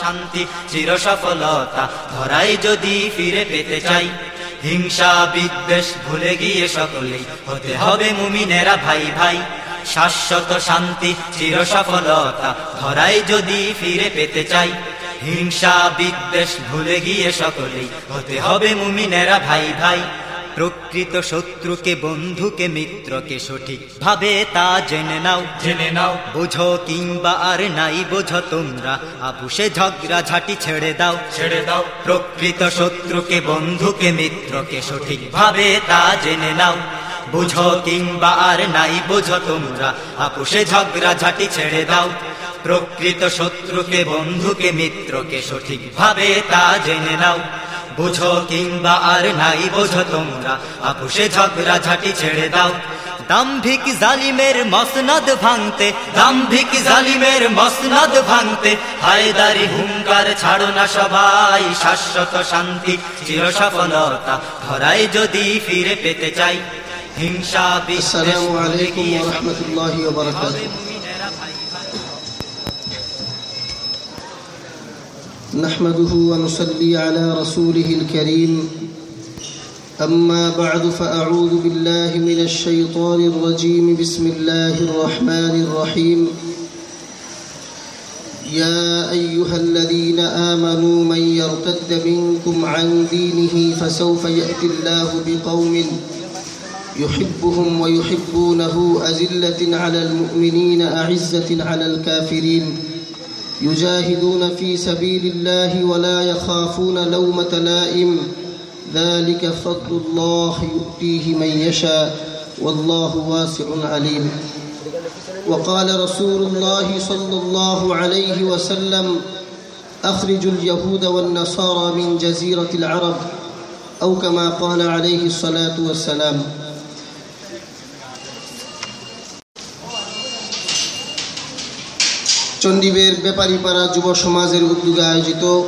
শান্তি, চির সফলতা। ধরাই যদি ফিরে পেতে চাই, হিংসা বিদ্বেষ ভুলে গিয়ে সকলেই হতে হবে মুমিনেরা ভাই ভাই। শাশ্বত শান্তি, চির সফলতা, ধরাই যদি ফিরে পেতে চাই, হিংসা বিদ্বেষ ভুলে গিয়ে সকলেই হতে হবে মুমিনেরা ভাই ভাই। প্রকৃত শত্রুকে বন্ধুকে মিত্রকে সঠিক ভাবে তা জেনে নাও। জেনে নাও। বোঝো কিংবা আর নাই বোঝো তোমরা। আপুসে ঝগড়া ঝাঁটি ছেড়ে দাও। ছেড়ে দাও। প্রকৃত শত্রুকে বন্ধুকে মিত্রকে সঠিক ভাবে তা জেনে নাও। বুঝো কিংবা আর নাই বুঝো তোমরা। আপুসে ঝগড়া ঝাঁটি ছেড়ে দাও। প্রকৃত শত্রুকে বন্ধুকে মিত্রকে সঠিক ভাবে তা জেনে নাও। বুঝো কিংবা আর নাই বোঝো তোমরা। আপুসে ঝগড়া ঝাঁটি ছেড়ে দাও। দাম্ভিক জালিমের মসনদ ভাঙতে দাম্ভিক জালিমের মসনদ ভাঙতে হায়দারি হুঙ্কার ছাড়ো না সবাই শাশ্বত শান্তি চির সফলতা ধরাই যদি ফিরে পেতে চাই। হিংসা বিদ্বেষ نحمده ونصلي على رسوله الكريم. أما بعد فأعوذ بالله من الشيطان الرجيم. بسم الله الرحمن الرحيم. يا أيها الذين آمنوا من يرتد منكم عن دينه فسوف يأتي الله بقوم يحبهم ويحبونه أزلة على المؤمنين أعزة على الكافرين. يجاهدون في سبيل الله ولا يخافون لومة لائم. ذلك فضل الله يؤتيه من يشاء والله واسع عليم. وقال رسول الله صلى الله عليه وسلم أخرجوا اليهود والنصارى من جزيرة العرب أو كما قال عليه الصلاة والسلام. চণ্ডীবের ব্যাপারীপাড়া যুব সমাজের উদ্যোগে আয়োজিত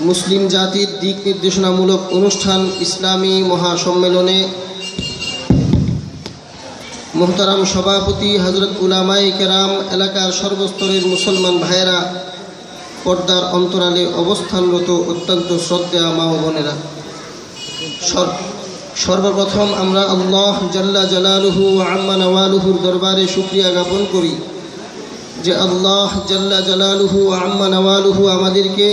মুসলিম জাতির দিক নির্দেশনামূলক অনুষ্ঠান ইসলামী মহাসম্মেলনে মোহতারাম সভাপতি হজরত উলামাই কেরাম, এলাকার সর্বস্তরের মুসলমান ভাইয়েরা পর্দার অন্তরালে অবস্থানরত অত্যন্ত শ্রদ্ধা মা বোনেরা। সর- সর্বপ্রথম আমরা আল্লাহ জাল্লা জালালুহু আম্মা নওয়ালুহুর দরবারে শুক্রিয়া জ্ঞাপন করি। যে আল্লাহ জাল্লা জালালুহু আম্মা নওয়ালুহু আমাদেরকে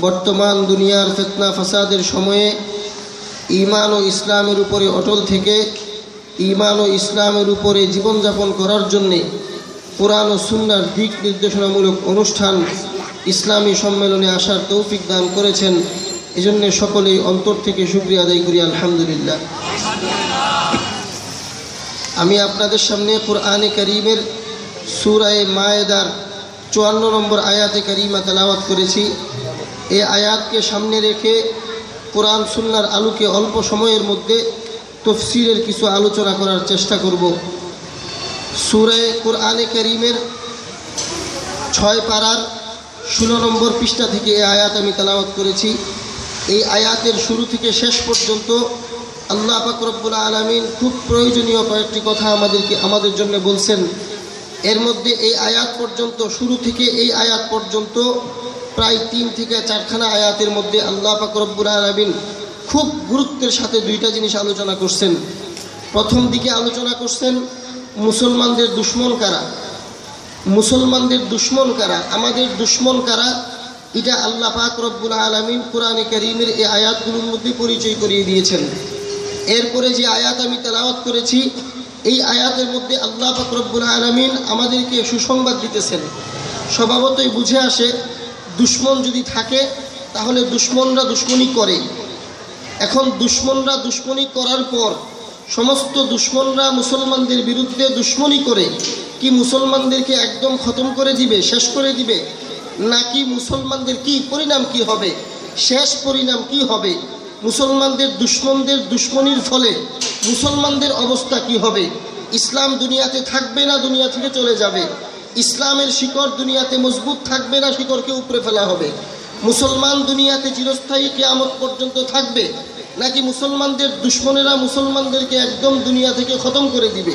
বর্তমান দুনিয়ার ফেতনা ফাসাদের সময়ে ইমান ও ইসলামের উপরে অটল থেকে ইমান ও ইসলামের উপরে জীবনযাপন করার জন্যে কোরআন ও সুন্নার দিক নির্দেশনামূলক অনুষ্ঠান ইসলামী সম্মেলনে আসার তৌফিক দান করেছেন। এজন্য সকলেই অন্তর থেকে শুক্রিয়া আদায় করি, আলহামদুলিল্লাহ। আমি আপনাদের সামনে কোরআনে করিমের সুরায় মায়েদার চুয়ান্ন নম্বর আয়াতে করিমা তেলাওয়াত করেছি। এই আয়াতকে সামনে রেখে কোরআন সুন্নার আলোকে অল্প সময়ের মধ্যে তফসিরের কিছু আলোচনা করার চেষ্টা করব। সুরায় কোরআনে করিমের ছয় পাড়ার ষোলো নম্বর পৃষ্ঠা থেকে এই আয়াত আমি তেলাওয়াত করেছি। এই আয়াতের শুরু থেকে শেষ পর্যন্ত আল্লাহ পাক রব্বুল আলমিন খুব প্রয়োজনীয় কয়েকটি কথা আমাদেরকে আমাদের জন্য বলছেন। এর মধ্যে এই আয়াত পর্যন্ত, শুরু থেকে এই আয়াত পর্যন্ত প্রায় তিন থেকে চারখানা আয়াতের মধ্যে আল্লাহ পাক রব্বুল আলমিন খুব গুরুত্বের সাথে দুইটা জিনিস আলোচনা করছেন। প্রথম দিকে আলোচনা করছেন, মুসলমানদের দুশ্মন কারা? মুসলমানদের দুশ্মন কারা? আমাদের দুশ্মন কারা? এটা আল্লাহ পাক রব্বুল আলমিন কোরআনে করিমের এই আয়াতগুলোর মধ্যে পরিচয় করিয়ে দিয়েছেন। এরপরে যে আয়াত আমি তেলাওয়াত করেছি এই আয়াতের মধ্যে আল্লাহ পাক রব্বুল আলমিন আমাদেরকে সুসংবাদ দিতেছেন। স্বভাবতই বুঝে আসে, দুশ্মন যদি থাকে, তাহলে দুশ্মনরা দুশ্মনী করে। এখন দুশ্মনরা দুশ্মনী করার পর, সমস্ত দুশ্মনরা মুসলমানদের বিরুদ্ধে দুশ্মনী করে। কি মুসলমানদেরকে একদম খতম করে দিবে, শেষ করে দিবে? নাকি মুসলমানদের কি পরিণাম কি হবে? শেষ পরিণাম কি হবে? মুসলমানদের দুশ্মনদের দুশ্মনির ফলে মুসলমানদের অবস্থা কি হবে? ইসলাম দুনিয়াতে থাকবে না, দুনিয়া থেকে চলে যাবে। ইসলামের শিকড় দুনিয়াতে মজবুত থাকবে না, শিকড়কে উপরে ফেলা হবে। মুসলমান দুনিয়াতে চিরস্থায়ী কেয়ামত পর্যন্ত থাকবে? নাকি মুসলমানদের দুশ্মনেরা মুসলমানদেরকে একদম দুনিয়া থেকে খতম করে দিবে?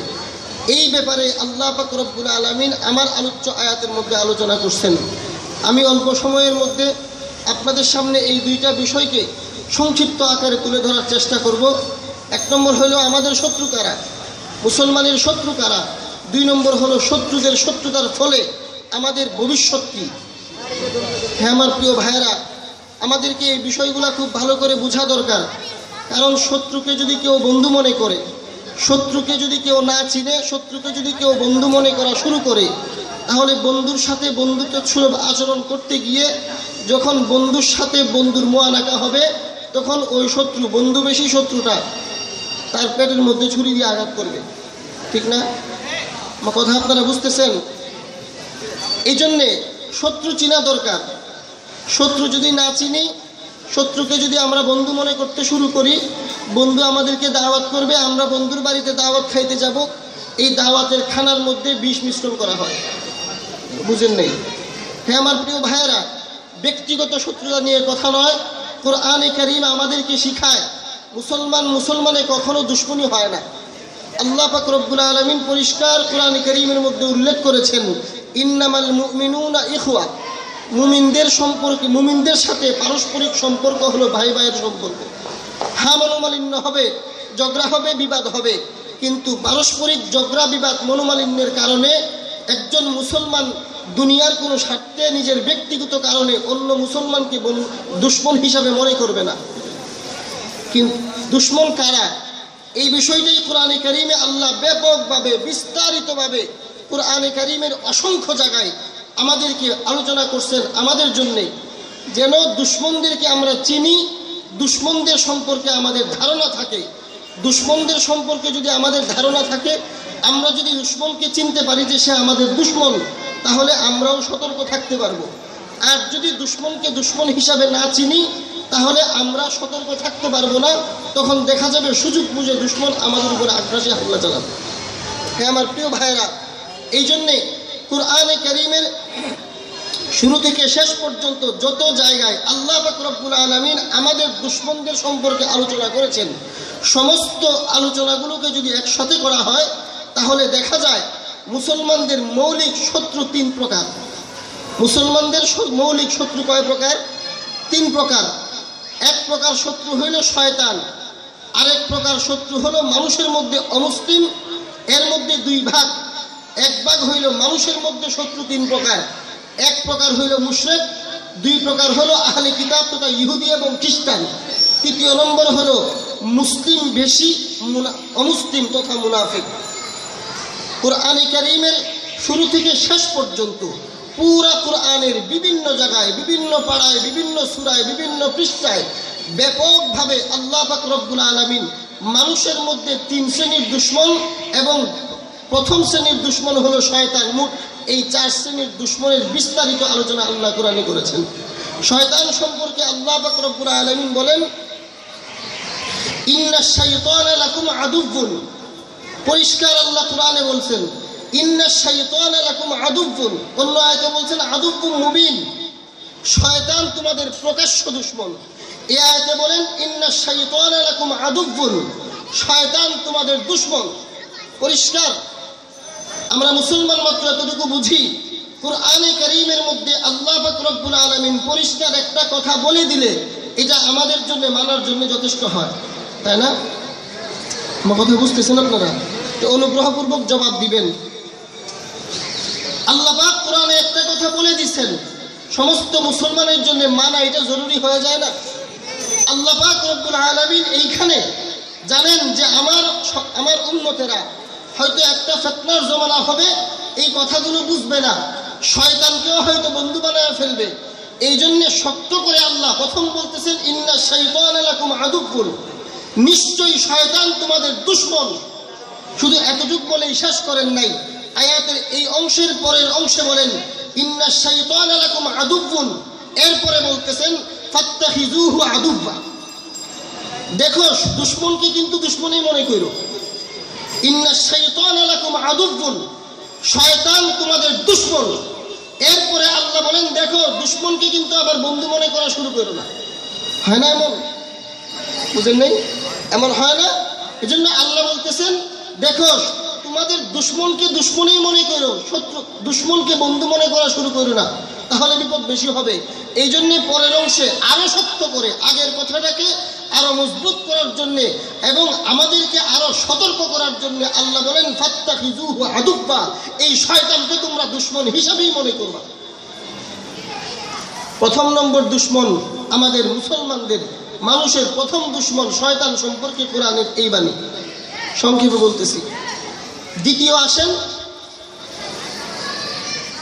এই ব্যাপারে আল্লাহ পাক রব্বুল আলমিন আমার আলোচ্য আয়াতের মধ্যে আলোচনা করছেন। আমি অল্প সময়ের মধ্যে আপনাদের সামনে এই দুইটা বিষয়কে সংক্ষিপ্ত আকারে তুলে ধরার চেষ্টা করব। এক নম্বর হলো আমাদের শত্রু কারা? মুসলমানের শত্রু কারা? দুই নম্বর হলো শত্রুদের শত্রুতার ফলে আমাদের ভবিষ্যৎ কী? হ্যাঁ আমার প্রিয় ভাইয়েরা, আমাদেরকে এই বিষয়গুলো খুব ভালো করে বোঝা দরকার। কারণ শত্রুকে যদি কেউ বন্ধু মনে করে, শত্রুকে যদি কেউ না চিনে, শত্রুকে যদি কেউ বন্ধু মনে করা শুরু করে, তাহলে বন্ধুর সাথে বন্ধুত্ব সুলভ আচরণ করতে গিয়ে যখন বন্ধুর সাথে বন্ধুর মোয়ানাকা হবে তখন ওই শত্রু, বন্ধু বেশি শত্রুটা, তার পেটের মধ্যে ছুরি দিয়ে আঘাত করবে। ঠিক না? কথা আপনারা বুঝতেছেন? এই জন্যে শত্রু চিনা দরকার। শত্রু যদি না চিনি, শত্রুকে যদি আমরা বন্ধু মনে করতে শুরু করি, বন্ধু আমাদেরকে দাওয়াত করবে, আমরা বন্ধুর বাড়িতে দাওয়াত খাইতে যাব, এই দাওয়াতের খানার মধ্যে বিষ মিশ্রণ করা হয়। বুঝেন নেই? হ্যাঁ আমার প্রিয় ভাইয়েরা, ব্যক্তিগত শত্রুতা নিয়ে কথা নয়। কোরআনে করিম আমাদেরকে শিখায়, মুসলমান মুসলমানে কখনো দুশ্মনী হয় না। আল্লাহ পাক রব্বুল আলমিন পরিষ্কার কোরআন করিমের মধ্যে উল্লেখ করেছেন, ইন্নামাল মুমিনুনা ইখওয়া। মুমিনদের সম্পর্কে, মুমিনদের সাথে পারস্পরিক সম্পর্ক হলো ভাই ভাইয়ের সম্পর্ক। হ্যাঁ মনোমালিন্য হবে, ঝগড়া হবে, বিবাদ হবে, কিন্তু পারস্পরিক ঝগড়া বিবাদ মনোমালিন্যের কারণে একজন মুসলমান দুনিয়ার কোনো স্বার্থে নিজের ব্যক্তিগত কারণে অন্য মুসলমানকে দুশ্মন হিসাবে মনে করবে না। কিন্তু দুশ্মন কারা? এই বিষয়টাই কোরআনে কারিমে আল্লাহ ব্যাপকভাবে, বিস্তারিতভাবে কোরআনে কারিমের অসংখ্য জায়গায় আমাদেরকে আলোচনা করছেন আমাদের জন্যে। যেন দুশ্মনদেরকে আমরা চিনি, দুশ্মনদের সম্পর্কে আমাদের ধারণা থাকে। দুশ্মনদের সম্পর্কে যদি আমাদের ধারণা থাকে আমরা যদি দুশ্মনকে চিনতে পারি যে সে আমাদের দুশ্মন, তাহলে আমরাও সতর্ক থাকতে পারব। আর যদি দুশ্মনকে দুশ্মন হিসাবে না চিনি, তাহলে আমরা সতর্ক থাকতে পারব না। তখন দেখা যাবে, সুযোগ বুঝে দুশ্মন আমাদের উপরে আগ্রাসী হামলা চালাবে। হ্যাঁ আমার প্রিয় ভাইয়েরা, এই জন্যে কোরআনে করিমের শুরু থেকে শেষ পর্যন্ত যত জায়গায় আল্লাহ রব্বুল আলমিন আমাদের দুশ্মনদের সম্পর্কে আলোচনা করেছেন, সমস্ত আলোচনাগুলোকে যদি একসাথে করা হয় তাহলে দেখা যায় মুসলমানদের মৌলিক শত্রু তিন প্রকার। মুসলমানদের মৌলিক শত্রু কয় প্রকার? তিন প্রকার। এক প্রকার শত্রু হইল শয়তান, আরেক প্রকার শত্রু হলো মানুষের মধ্যে অমুসলিম, এর মধ্যে দুই ভাগ। এক ভাগ হইল মানুষের মধ্যে শত্রু তিন প্রকার। এক প্রকার হইল মুশরেক, দুই প্রকার হলো আহলে কিতাব তথা ইহুদি এবং খ্রিস্টান। তৃতীয় নম্বর হলো মুসলিম বেশি অমুসলিম তথা মুনাফিক। কোরআনে কারিমের শুরু থেকে শেষ পর্যন্ত পুরা কোরআনের বিভিন্ন জায়গায়, বিভিন্ন পাড়ায়, বিভিন্ন সুরায়, বিভিন্ন পৃষ্ঠায় ব্যাপকভাবে আল্লাহ পাক রব্বুল আলমিন মানুষের মধ্যে তিন শ্রেণির দুশ্মন এবং প্রথম শ্রেণির দুশ্মন হলো শয়তান। মোট এই চার শ্রেণির দুশ্মনের বিস্তারিত আলোচনা আল্লাহ কোরআনে করেছেন। শয়তান সম্পর্কে আল্লাহ পাক রব্বুল আলমিন বলেন, ইন্না শাইতান লাকুম আদুব্বুন পরিষ্কার আল্লাহ কোরআনে বলছেন, ইন্না শাইতান লাকুম আদুব্বুন অন্য আয়াতে বলছেন আদুব্বুম মুবিন। শয়তান তোমাদের প্রকাশ্য দুশ্মন। এই আয়াতে বলেন, ইন্না শাইতান লাকুম আদুব্বুন শয়তান তোমাদের দুশ্মন। পরিষ্কার। আমরা মুসলমান মাত্র এতটুকু বুঝি, কোরআনে করিমের মধ্যে আল্লাহ রব্বুল আলামিন পরিষ্কার একটা কথা বলে দিলে, এটা আমাদের জন্য, মানার জন্য যথেষ্ট হয়। তাই না? আমার কথা বুঝতেছেন আপনারা? অনুগ্রহপূর্বক জবাব দিবেন। আল্লাহ কোরআনে একটা কথা বলে দিচ্ছেন সমস্ত মুসলমানের জন্য মানা এটা জরুরি হয়ে যায় না। আল্লাহ রব্বুল আলামিন এইখানে জানেন যে আমার আমার উন্নতেরা হয়তো একটা ফেতনার জমানা হবে, এই কথাগুলো বুঝবে না। শয়তানকেও হয়তো বন্ধু বানায় ফেলবে। এই জন্য শক্ত করে আল্লাহ প্রথম বলতেছেন, ইন্না শৈতান এলাকুম আদুব্বুল নিশ্চয়ই শয়তান তোমাদের দুশ্মন। শুধু এতটুক বলেই শেষ করেন নাই। আয়াতের এই অংশের পরের অংশে বলেন, ইন্না শাইতান লাকুম আদুব্বুন এরপরে বলতেছেন ফাত্তাখিজুহু আদুব্বা দেখো, দুশ্মনকে কিন্তু দুশ্মনই মনে করো। ইন্না শাইতান লাকুম আদুব্বুন শয়তান তোমাদের দুশ্মন। এরপরে আল্লাহ বলেন, দেখো, দুশ্মনকে কিন্তু আবার বন্ধু মনে করা শুরু করো না। হয় না এমন? বুঝেন নাই এমন হয় না? এই জন্য আল্লাহ বলতেছেন, দেখো, তোমাদের দুশ্মনকে দুশ্মনই মনে করো, শত্রু, দুশ্মনকে বন্ধু মনে করা শুরু করো না, তাহলে বিপদ বেশি হবে। এই জন্যে পরের অংশে আরও শক্ত করে আগের কথাটাকে আরও মজবুত করার জন্যে এবং আমাদেরকে আরও সতর্ক করার জন্য আল্লাহ বলেন ফাত্তা ফিজুহু আদুব্বা এই শয়তানকে তোমরা দুশ্মন হিসাবেই মনে করবা। প্রথম নম্বর দুশ্মন আমাদের মুসলমানদের মানুষের প্রথম দুশ্মন শয়তান সম্পর্কে কোরআনের এই বাণী। সংক্ষেপে বলতেছি। দ্বিতীয় আসেন।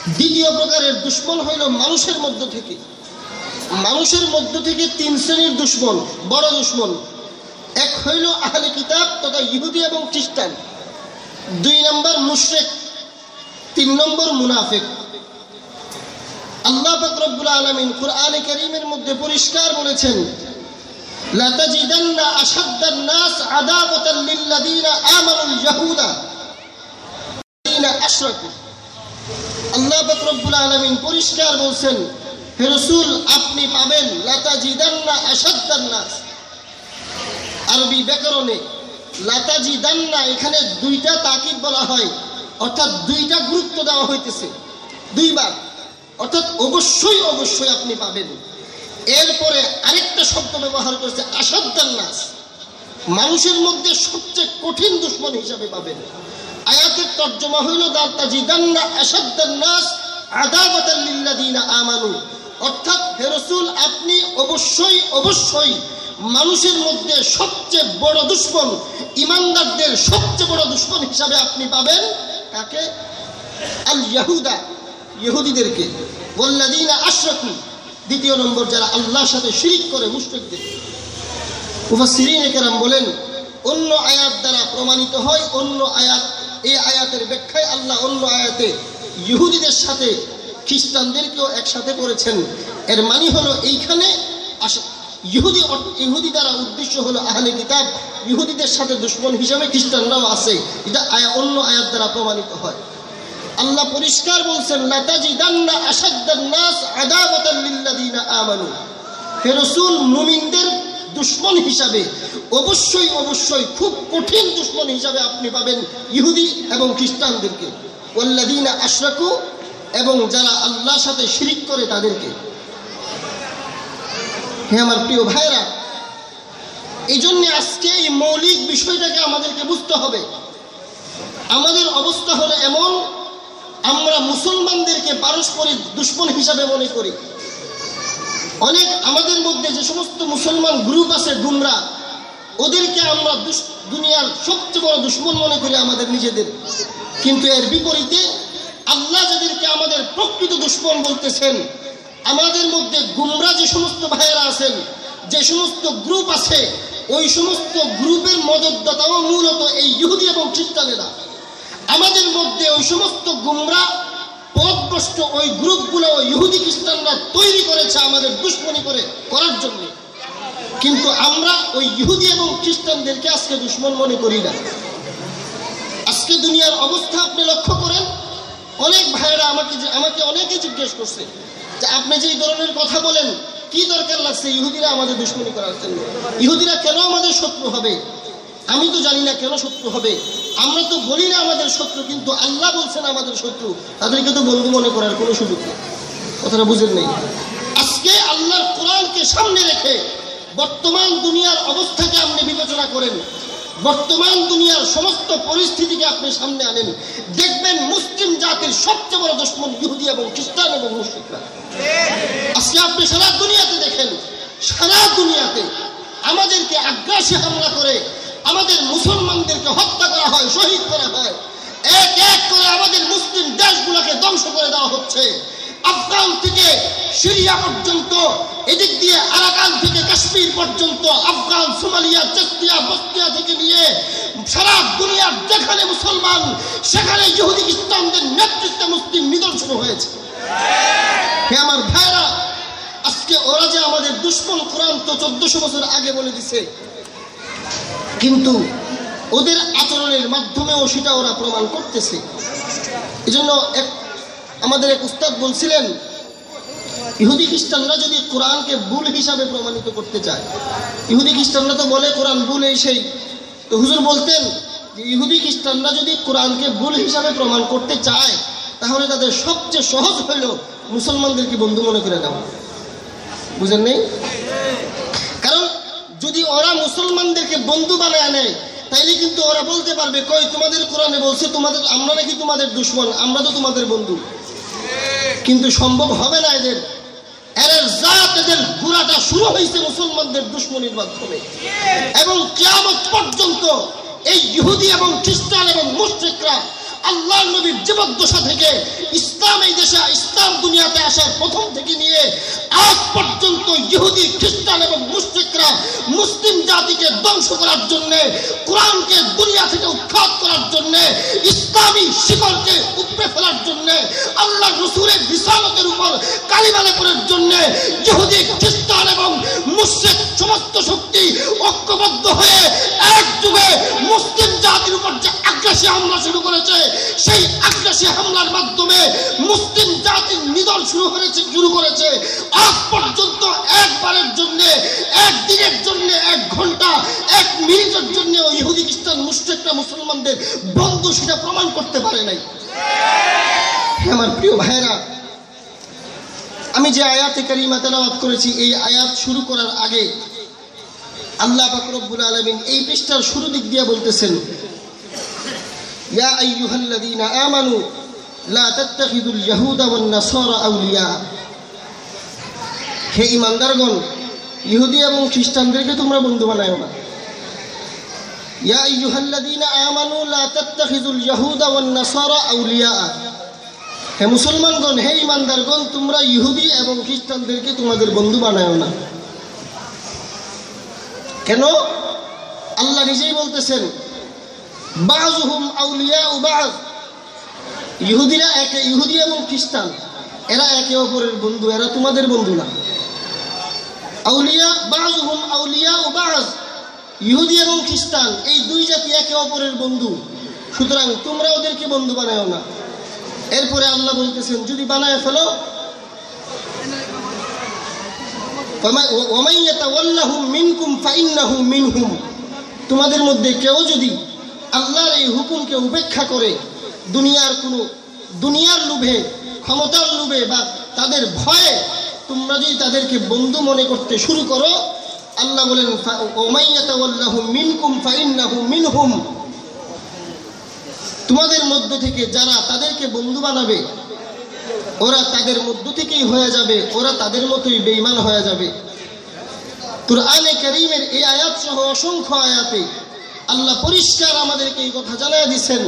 দ্বিতীয় প্রকারের দুশ্মন হইল মানুষের মধ্য থেকে। মানুষের মধ্য থেকে তিন শ্রেণির দুশ্মন, বড় দুশ্মন। এক হইল আহলে কিতাব তথা ইহুদি এবং খ্রিস্টান। দুই নম্বর মুশরেক, তিন নম্বর মুনাফেক। আল্লাহ ফাকরবুল আলমিন কুরআনে করিমের মধ্যে পরিষ্কার বলেছেন লাতাজিদান্না আশাদ্দান নাস আদাবতান লিল্লাযীনা আমানুল ইয়াহুদা الذين أشركوا আল্লাহ ফাকরবুল আলমিন পরিষ্কার বলছেন হে রসুল আপনি পাবেন লাতাজিদান্না আশাদ্দান নাস আরবি ব্যাকরণে লাতাজিদান্না এখানে দুইটা তাকিদ বলা হয় অর্থাৎ দুইটা গুরুত্ব দেওয়া হইতেছে দুইবার অর্থাৎ অবশ্যই অবশ্যই আপনি পাবেন এরপরে আরেকটা শব্দ ব্যবহার করেছে আসাদ্দান নাস মানুষের মধ্যে সবচেয়ে কঠিন দুশ্মন হিসাবে পাবেন। আয়াতের তর্জমা হইল নাস আদাবাতান লিল্লাযীনা আমানু। অর্থাৎ আপনি অবশ্যই অবশ্যই মানুষের মধ্যে সবচেয়ে বড় ইমানদারদের সবচেয়ে বড় হিসাবে আপনি পাবেন আশরাকু দ্বিতীয় নম্বর, যারা আল্লাহর সাথে শিরিক করে, মুশরিকদের। মুফাসসিরিন কেরাম বলেন, অন্য আয়াত দ্বারা প্রমাণিত হয়, অন্য আয়াত, এই আয়াতের ব্যাখ্যায় আল্লাহ অন্য আয়াতে ইহুদিদের সাথে, খ্রিস্টানদেরকেও একসাথে করেছেন। এর মানে হলো এইখানে ইহুদি ইহুদি দ্বারা উদ্দেশ্য হলো আহলে কিতাব, ইহুদিদের সাথে দুশ্মন হিসাবে খ্রিস্টানরাও আছে। এটা অন্য আয়াত দ্বারা প্রমাণিত হয়। আল্লাহ পরিষ্কার বলছেন, লাতাজিদান্না আশাদ্দান নাস আদাবাতান লিল্লাযীনা আমানু। হে রাসূল, মুমিনদের দুশ্মন হিসাবে, অবশ্যই অবশ্যই খুব কঠিন দুশ্মন হিসাবে আপনি পাবেন ইহুদি এবং খ্রিস্টানদেরকে। ওয়াল্লাযীনা আশরাকু, এবং যারা আল্লাহর সাথে শিরিক করে তাদেরকে। হে আমার প্রিয় ভাইরা এই জন্য আজকে এই মৌলিক বিষয়টাকে আমাদেরকে বুঝতে হবে। আমাদের অবস্থা হলো এমন আমরা মুসলমানদেরকে পারস্পরিক দুশ্মন হিসাবে মনে করি। অনেক আমাদের মধ্যে যে সমস্ত মুসলমান গ্রুপ আছে, গুমরা, ওদেরকে আমরা দুনিয়ার সবচেয়ে বড় দুশ্মন মনে করি আমাদের নিজেদের। কিন্তু এর বিপরীতে আল্লাহ যাদেরকে আমাদের প্রকৃত দুশ্মন বলতেছেন, আমাদের মধ্যে গুমরা যে সমস্ত ভাইয়েরা আছেন, যে সমস্ত গ্রুপ আছে, ওই সমস্ত গ্রুপের মদতদাতাও মূলত এই ইহুদি এবং খ্রিস্টানেরা আমাদের মধ্যে ওই সমস্ত গুমরা, পথভ্রষ্ট ওই গ্রুপগুলো ইহুদি খ্রিস্টানরা তৈরি করেছে আমাদের দুশ্মনী করে করার জন্য। কিন্তু আমরা ওই ইহুদি এবং খ্রিস্টানদেরকে আজকে দুশ্মন মনে করি না। আজকে দুনিয়ার অবস্থা আপনি লক্ষ্য করেন, অনেক ভাইয়েরা আমাকে আমাকে অনেকে জিজ্ঞেস করছে যে আপনি যে ধরনের কথা বলেন, কি দরকার লাগছে ইহুদিরা আমাদের দুশ্মনী করার জন্য? ইহুদিরা কেন আমাদের শত্রু হবে? আমি তো জানি না কেন শত্রু হবে। আমরা তো বলি না আমাদের শত্রু, কিন্তু আল্লাহ বলছেন আমাদের শত্রু। তাদেরকে তো বন্ধু মনে করার কোনো সুযোগ নেই। কথাটা বুঝেন নেই? আজকে আল্লাহর কোরআনকে সামনে রেখে বর্তমান দুনিয়ার অবস্থাকে আপনি বিবেচনা করেন। বর্তমান দুনিয়ার সমস্ত পরিস্থিতিকে আপনি সামনে আনেন। দেখবেন মুসলিম জাতির সবচেয়ে বড় দুশ্মন ইহুদি এবং খ্রিস্টান এবং মুসলিমরা আজকে আপনি সারা দুনিয়াতে দেখেন, সারা দুনিয়াতে আমাদেরকে আগ্রাসী হামলা করে আমাদের মুসলমানদেরকে হত্যা করা হয়, শহীদ করা হয়। এক এক করে আমাদের মুসলিম দেশগুলোকে ধ্বংস করে দেওয়া হচ্ছে। আফগান থেকে সিরিয়া পর্যন্ত, এদিক দিয়ে আরাকান থেকে কাশ্মীর পর্যন্ত, আফগান, সোমালিয়া, চেস্তিয়া বস্তিয়া থেকে নিয়ে সারা দুনিয়ার যেখানে মুসলমান, সেখানে ইহুদি ইসলামদের নেতৃত্বে মুসলিম নিদর্শন হয়েছে। হে আমার ভাইরা, আজকে ওরা যে আমাদের দুশ্মন কোরআন তো চোদ্দশো বছর আগে বলে দিছে কিন্তু ওদের আচরণের মাধ্যমেও সেটা ওরা প্রমাণ করতেছে। এই জন্য এক, আমাদের এক উস্তাদ বলছিলেন, ইহুদি খ্রিস্টানরা যদি কোরআনকে ভুল হিসাবে প্রমাণিত করতে চায়। ইহুদি খ্রিস্টানরা তো বলে, কোরআন ভুল এই সেই। তো হুজুর বলতেন যে, ইহুদি খ্রিস্টানরা যদি কোরআনকে ভুল হিসাবে প্রমাণ করতে চায়, তাহলে তাদের সবচেয়ে সহজ হইল মুসলমানদেরকে বন্ধু মনে করে নাও বুঝেন নেই? কারণ যদি ওরা মুসলমানদেরকে বন্ধু বানায় নেয় তাইলে কিন্তু ওরা বলতে পারবে, কই, তোমাদের কোরআনে বলছে তোমাদের, আমরা নাকি তোমাদের দুশ্মন, আমরা তো তোমাদের বন্ধু। কিন্তু সম্ভব হবে না এদের। জাত, এদের শুরু হয়েছে মুসলমানদের মাধ্যমে। এবং কিয়ামত পর্যন্ত এই ইহুদি এবং খ্রিস্টান এবং মুশরিকরা আল্লাহ নবীর জীবদ্দশা থেকে ইসলাম এই দেশে, ইসলাম দুনিয়াতে আসার প্রথম থেকে নিয়ে আজ পর্যন্ত ইহুদি, খ্রিস্টান এবং মুশরিকরা মুসলিম জাতিকে ধ্বংস করার জন্য, কোরআনকে দুনিয়া থেকে উৎখাত করার জন্য, ইসলামী শিকড়কে উপড়ে ফেলার জন্য আল্লাহ রসুলের বিশালতের উপর কালিমালেপুরের জন্য ইহুদি, খ্রিস্টান এবং মুসলিম সমস্ত শক্তি ঐক্যবদ্ধ হয়ে এক যুগে মুসলিম জাতির উপর যে আগ্রাসী হামলা শুরু করেছে সেই আগ্রাসী হামলার মাধ্যমে মুসলিম জাতির নিধন শুরু করেছে শুরু করেছে। আজ পর্যন্ত একবারের জন্য একদিনের জন্য এক ঘণ্টা এক মিনিটের জন্য ইহুদি খ্রিস্টান মুসলিমরা মুসলমানদের বন্ধু সেটা প্রমাণ করতে পারে নাই। হ্যাঁ, আমার প্রিয় ভাইয়েরা আমি যে আয়াতে কারিমা তেলাওয়াত করেছি এই আয়াত শুরু করার আগে আল্লাহ পাক রব্বুল আলামিন এই পৃষ্ঠার শুরু দিক দিয়ে বলতেছেন হে ইহুদি এবং খ্রিস্টানদেরকে তোমরা বন্ধু বানায় না। আউলিয়া। হে মুসলমানগণ, হে ইমানদারগণ তোমরা ইহুদি এবং খ্রিস্টানদেরকে তোমাদের বন্ধু বানায় না। কেন? আল্লাহ নিজেই বলতেছেন বাহুম আউলিয়া উবাহ ইহুদিরা একে ইহুদি এবং খ্রিস্টান। এরা একে অপরের বন্ধু, এরা তোমাদের বন্ধু না। আউলিয়া বাহুম আউলিয়া উবাহ ইহুদি এবং খ্রিস্টান, এই দুই জাতি একে অপরের বন্ধু। সুতরাং তোমরা ওদেরকে বন্ধু বানায় না। এরপরে আল্লাহ বলতেছেন, যদি বানায় ফেলো তোমাদের মধ্যে কেউ যদি আল্লাহর এই হুকুমকে উপেক্ষা করে দুনিয়ার কোনো দুনিয়ার লোভে, ক্ষমতার লোভে বা তাদের ভয়ে তোমরা যদি তাদেরকে বন্ধু মনে করতে শুরু করো, আল্লাহ বলেন মিনকুম মিনহুম। তোমাদের মধ্য থেকে যারা তাদেরকে বন্ধু বানাবে, ওরা তাদের মধ্য থেকেই হয়ে যাবে, ওরা তাদের মতোই বেইমান হয়ে যাবে। কুরআনে করিমের এই আয়াত সহ অসংখ্য আয়াতে আল্লাহ পরিষ্কার আমাদেরকে এই কথা জানাই দিচ্ছেন